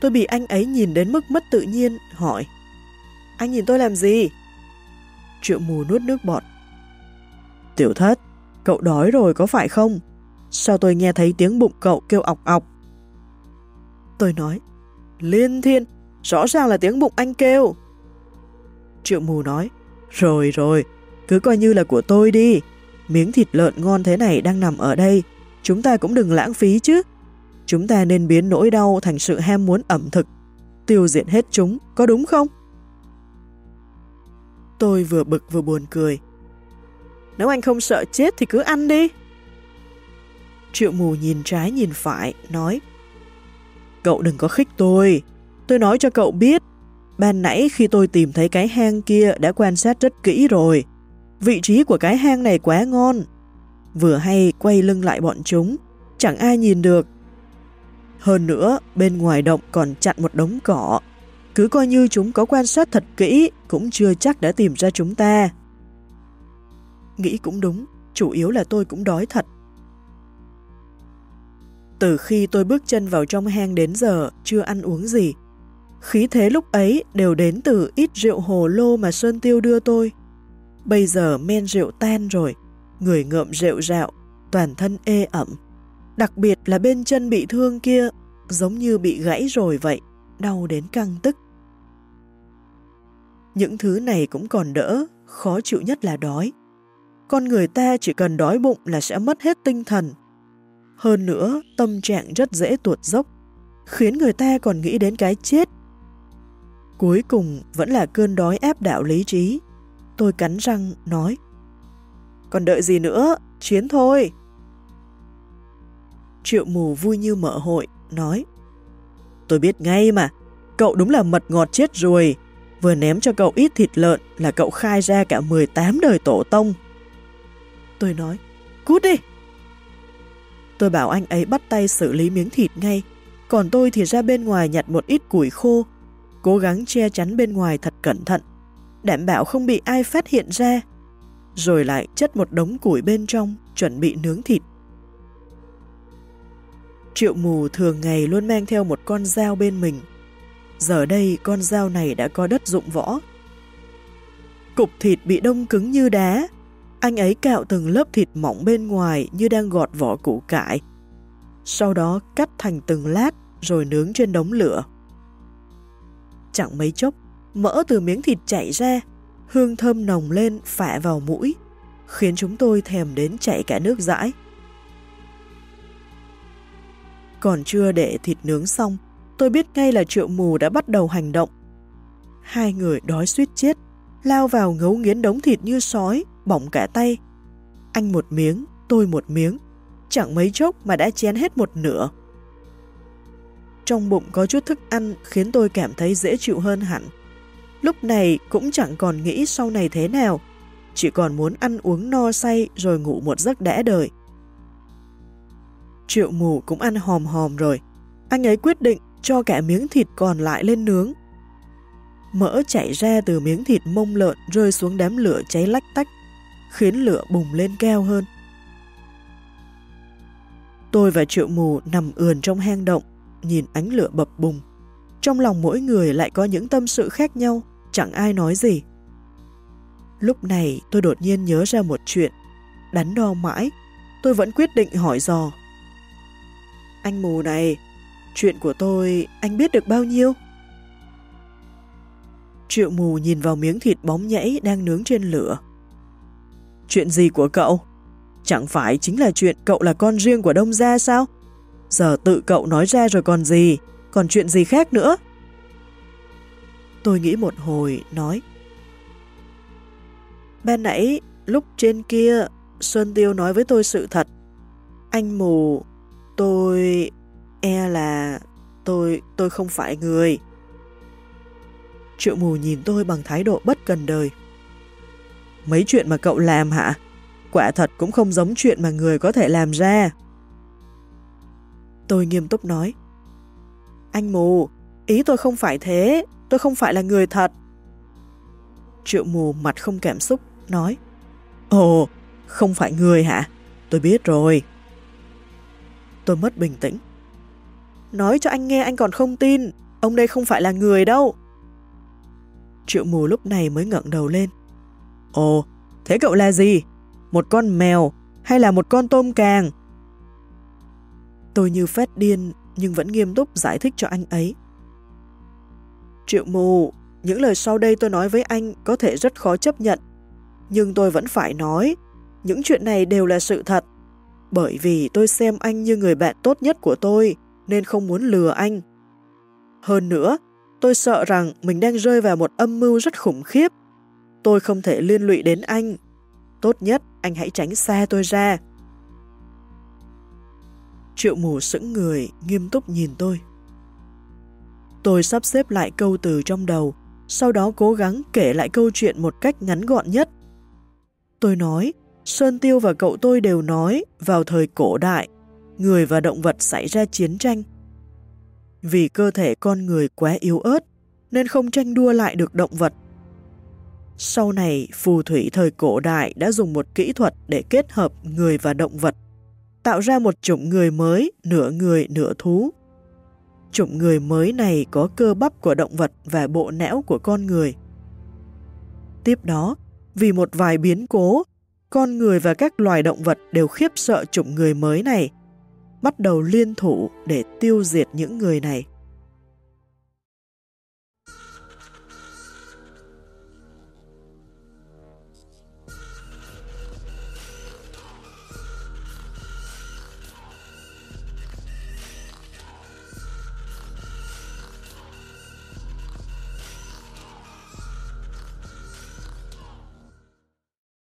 Speaker 1: Tôi bị anh ấy nhìn đến mức mất tự nhiên, hỏi. Anh nhìn tôi làm gì? Triệu mù nuốt nước bọt. Tiểu thất, cậu đói rồi có phải không? Sao tôi nghe thấy tiếng bụng cậu kêu ọc ọc? Tôi nói, liên thiên, rõ ràng là tiếng bụng anh kêu. Triệu mù nói, rồi rồi, cứ coi như là của tôi đi. Miếng thịt lợn ngon thế này đang nằm ở đây, chúng ta cũng đừng lãng phí chứ. Chúng ta nên biến nỗi đau thành sự ham muốn ẩm thực, tiêu diệt hết chúng, có đúng không? Tôi vừa bực vừa buồn cười. Nếu anh không sợ chết thì cứ ăn đi. Triệu mù nhìn trái nhìn phải, nói Cậu đừng có khích tôi. Tôi nói cho cậu biết, ban nãy khi tôi tìm thấy cái hang kia đã quan sát rất kỹ rồi. Vị trí của cái hang này quá ngon. Vừa hay quay lưng lại bọn chúng, chẳng ai nhìn được. Hơn nữa, bên ngoài động còn chặn một đống cỏ. Cứ coi như chúng có quan sát thật kỹ, cũng chưa chắc đã tìm ra chúng ta. Nghĩ cũng đúng, chủ yếu là tôi cũng đói thật. Từ khi tôi bước chân vào trong hang đến giờ, chưa ăn uống gì. Khí thế lúc ấy đều đến từ ít rượu hồ lô mà Sơn Tiêu đưa tôi. Bây giờ men rượu tan rồi, người ngợm rượu rạo, toàn thân ê ẩm. Đặc biệt là bên chân bị thương kia, giống như bị gãy rồi vậy, đau đến căng tức. Những thứ này cũng còn đỡ, khó chịu nhất là đói. Con người ta chỉ cần đói bụng là sẽ mất hết tinh thần. Hơn nữa, tâm trạng rất dễ tuột dốc, khiến người ta còn nghĩ đến cái chết. Cuối cùng vẫn là cơn đói ép đạo lý trí. Tôi cắn răng, nói Còn đợi gì nữa, chiến thôi. Triệu mù vui như mở hội, nói Tôi biết ngay mà, cậu đúng là mật ngọt chết rồi. Vừa ném cho cậu ít thịt lợn là cậu khai ra cả 18 đời tổ tông. Tôi nói, cút đi. Tôi bảo anh ấy bắt tay xử lý miếng thịt ngay, còn tôi thì ra bên ngoài nhặt một ít củi khô, cố gắng che chắn bên ngoài thật cẩn thận, đảm bảo không bị ai phát hiện ra, rồi lại chất một đống củi bên trong, chuẩn bị nướng thịt. Triệu mù thường ngày luôn mang theo một con dao bên mình. Giờ đây con dao này đã có đất dụng võ. Cục thịt bị đông cứng như đá, anh ấy cạo từng lớp thịt mỏng bên ngoài như đang gọt vỏ củ cải. Sau đó cắt thành từng lát rồi nướng trên đống lửa. Chẳng mấy chốc, mỡ từ miếng thịt chảy ra, hương thơm nồng lên phả vào mũi, khiến chúng tôi thèm đến chảy cả nước dãi. Còn chưa để thịt nướng xong, tôi biết ngay là triệu mù đã bắt đầu hành động. Hai người đói suýt chết, lao vào ngấu nghiến đống thịt như sói, bỏng cả tay. Anh một miếng, tôi một miếng, chẳng mấy chốc mà đã chén hết một nửa. Trong bụng có chút thức ăn khiến tôi cảm thấy dễ chịu hơn hẳn. Lúc này cũng chẳng còn nghĩ sau này thế nào, chỉ còn muốn ăn uống no say rồi ngủ một giấc đã đời. Triệu mù cũng ăn hòm hòm rồi, anh ấy quyết định cho cả miếng thịt còn lại lên nướng. Mỡ chảy ra từ miếng thịt mông lợn rơi xuống đám lửa cháy lách tách, khiến lửa bùng lên cao hơn. Tôi và triệu mù nằm ườn trong hang động, nhìn ánh lửa bập bùng. Trong lòng mỗi người lại có những tâm sự khác nhau, chẳng ai nói gì. Lúc này tôi đột nhiên nhớ ra một chuyện. Đắn đo mãi, tôi vẫn quyết định hỏi dò. Anh mù này, chuyện của tôi anh biết được bao nhiêu? Triệu mù nhìn vào miếng thịt bóng nhảy đang nướng trên lửa. Chuyện gì của cậu? Chẳng phải chính là chuyện cậu là con riêng của Đông Gia sao? Giờ tự cậu nói ra rồi còn gì? Còn chuyện gì khác nữa? Tôi nghĩ một hồi, nói. Ban nãy, lúc trên kia, Xuân Tiêu nói với tôi sự thật. Anh mù, tôi... e là... tôi... tôi không phải người. Triệu mù nhìn tôi bằng thái độ bất cần đời. Mấy chuyện mà cậu làm hả? Quả thật cũng không giống chuyện mà người có thể làm ra. Tôi nghiêm túc nói. Anh mù, ý tôi không phải thế, tôi không phải là người thật. Triệu mù mặt không cảm xúc, nói. Ồ, không phải người hả? Tôi biết rồi. Tôi mất bình tĩnh. Nói cho anh nghe anh còn không tin, ông đây không phải là người đâu. Triệu mù lúc này mới ngẩng đầu lên. Ồ, thế cậu là gì? Một con mèo hay là một con tôm càng? Tôi như phát điên nhưng vẫn nghiêm túc giải thích cho anh ấy. Triệu mù, những lời sau đây tôi nói với anh có thể rất khó chấp nhận, nhưng tôi vẫn phải nói, những chuyện này đều là sự thật, bởi vì tôi xem anh như người bạn tốt nhất của tôi, nên không muốn lừa anh. Hơn nữa, tôi sợ rằng mình đang rơi vào một âm mưu rất khủng khiếp. Tôi không thể liên lụy đến anh. Tốt nhất, anh hãy tránh xa tôi ra. Triệu mù sững người, nghiêm túc nhìn tôi. Tôi sắp xếp lại câu từ trong đầu, sau đó cố gắng kể lại câu chuyện một cách ngắn gọn nhất. Tôi nói, Sơn Tiêu và cậu tôi đều nói, vào thời cổ đại, người và động vật xảy ra chiến tranh. Vì cơ thể con người quá yếu ớt, nên không tranh đua lại được động vật. Sau này, phù thủy thời cổ đại đã dùng một kỹ thuật để kết hợp người và động vật, tạo ra một chủng người mới, nửa người, nửa thú. Chủng người mới này có cơ bắp của động vật và bộ não của con người. Tiếp đó, vì một vài biến cố, con người và các loài động vật đều khiếp sợ chủng người mới này, bắt đầu liên thủ để tiêu diệt những người này.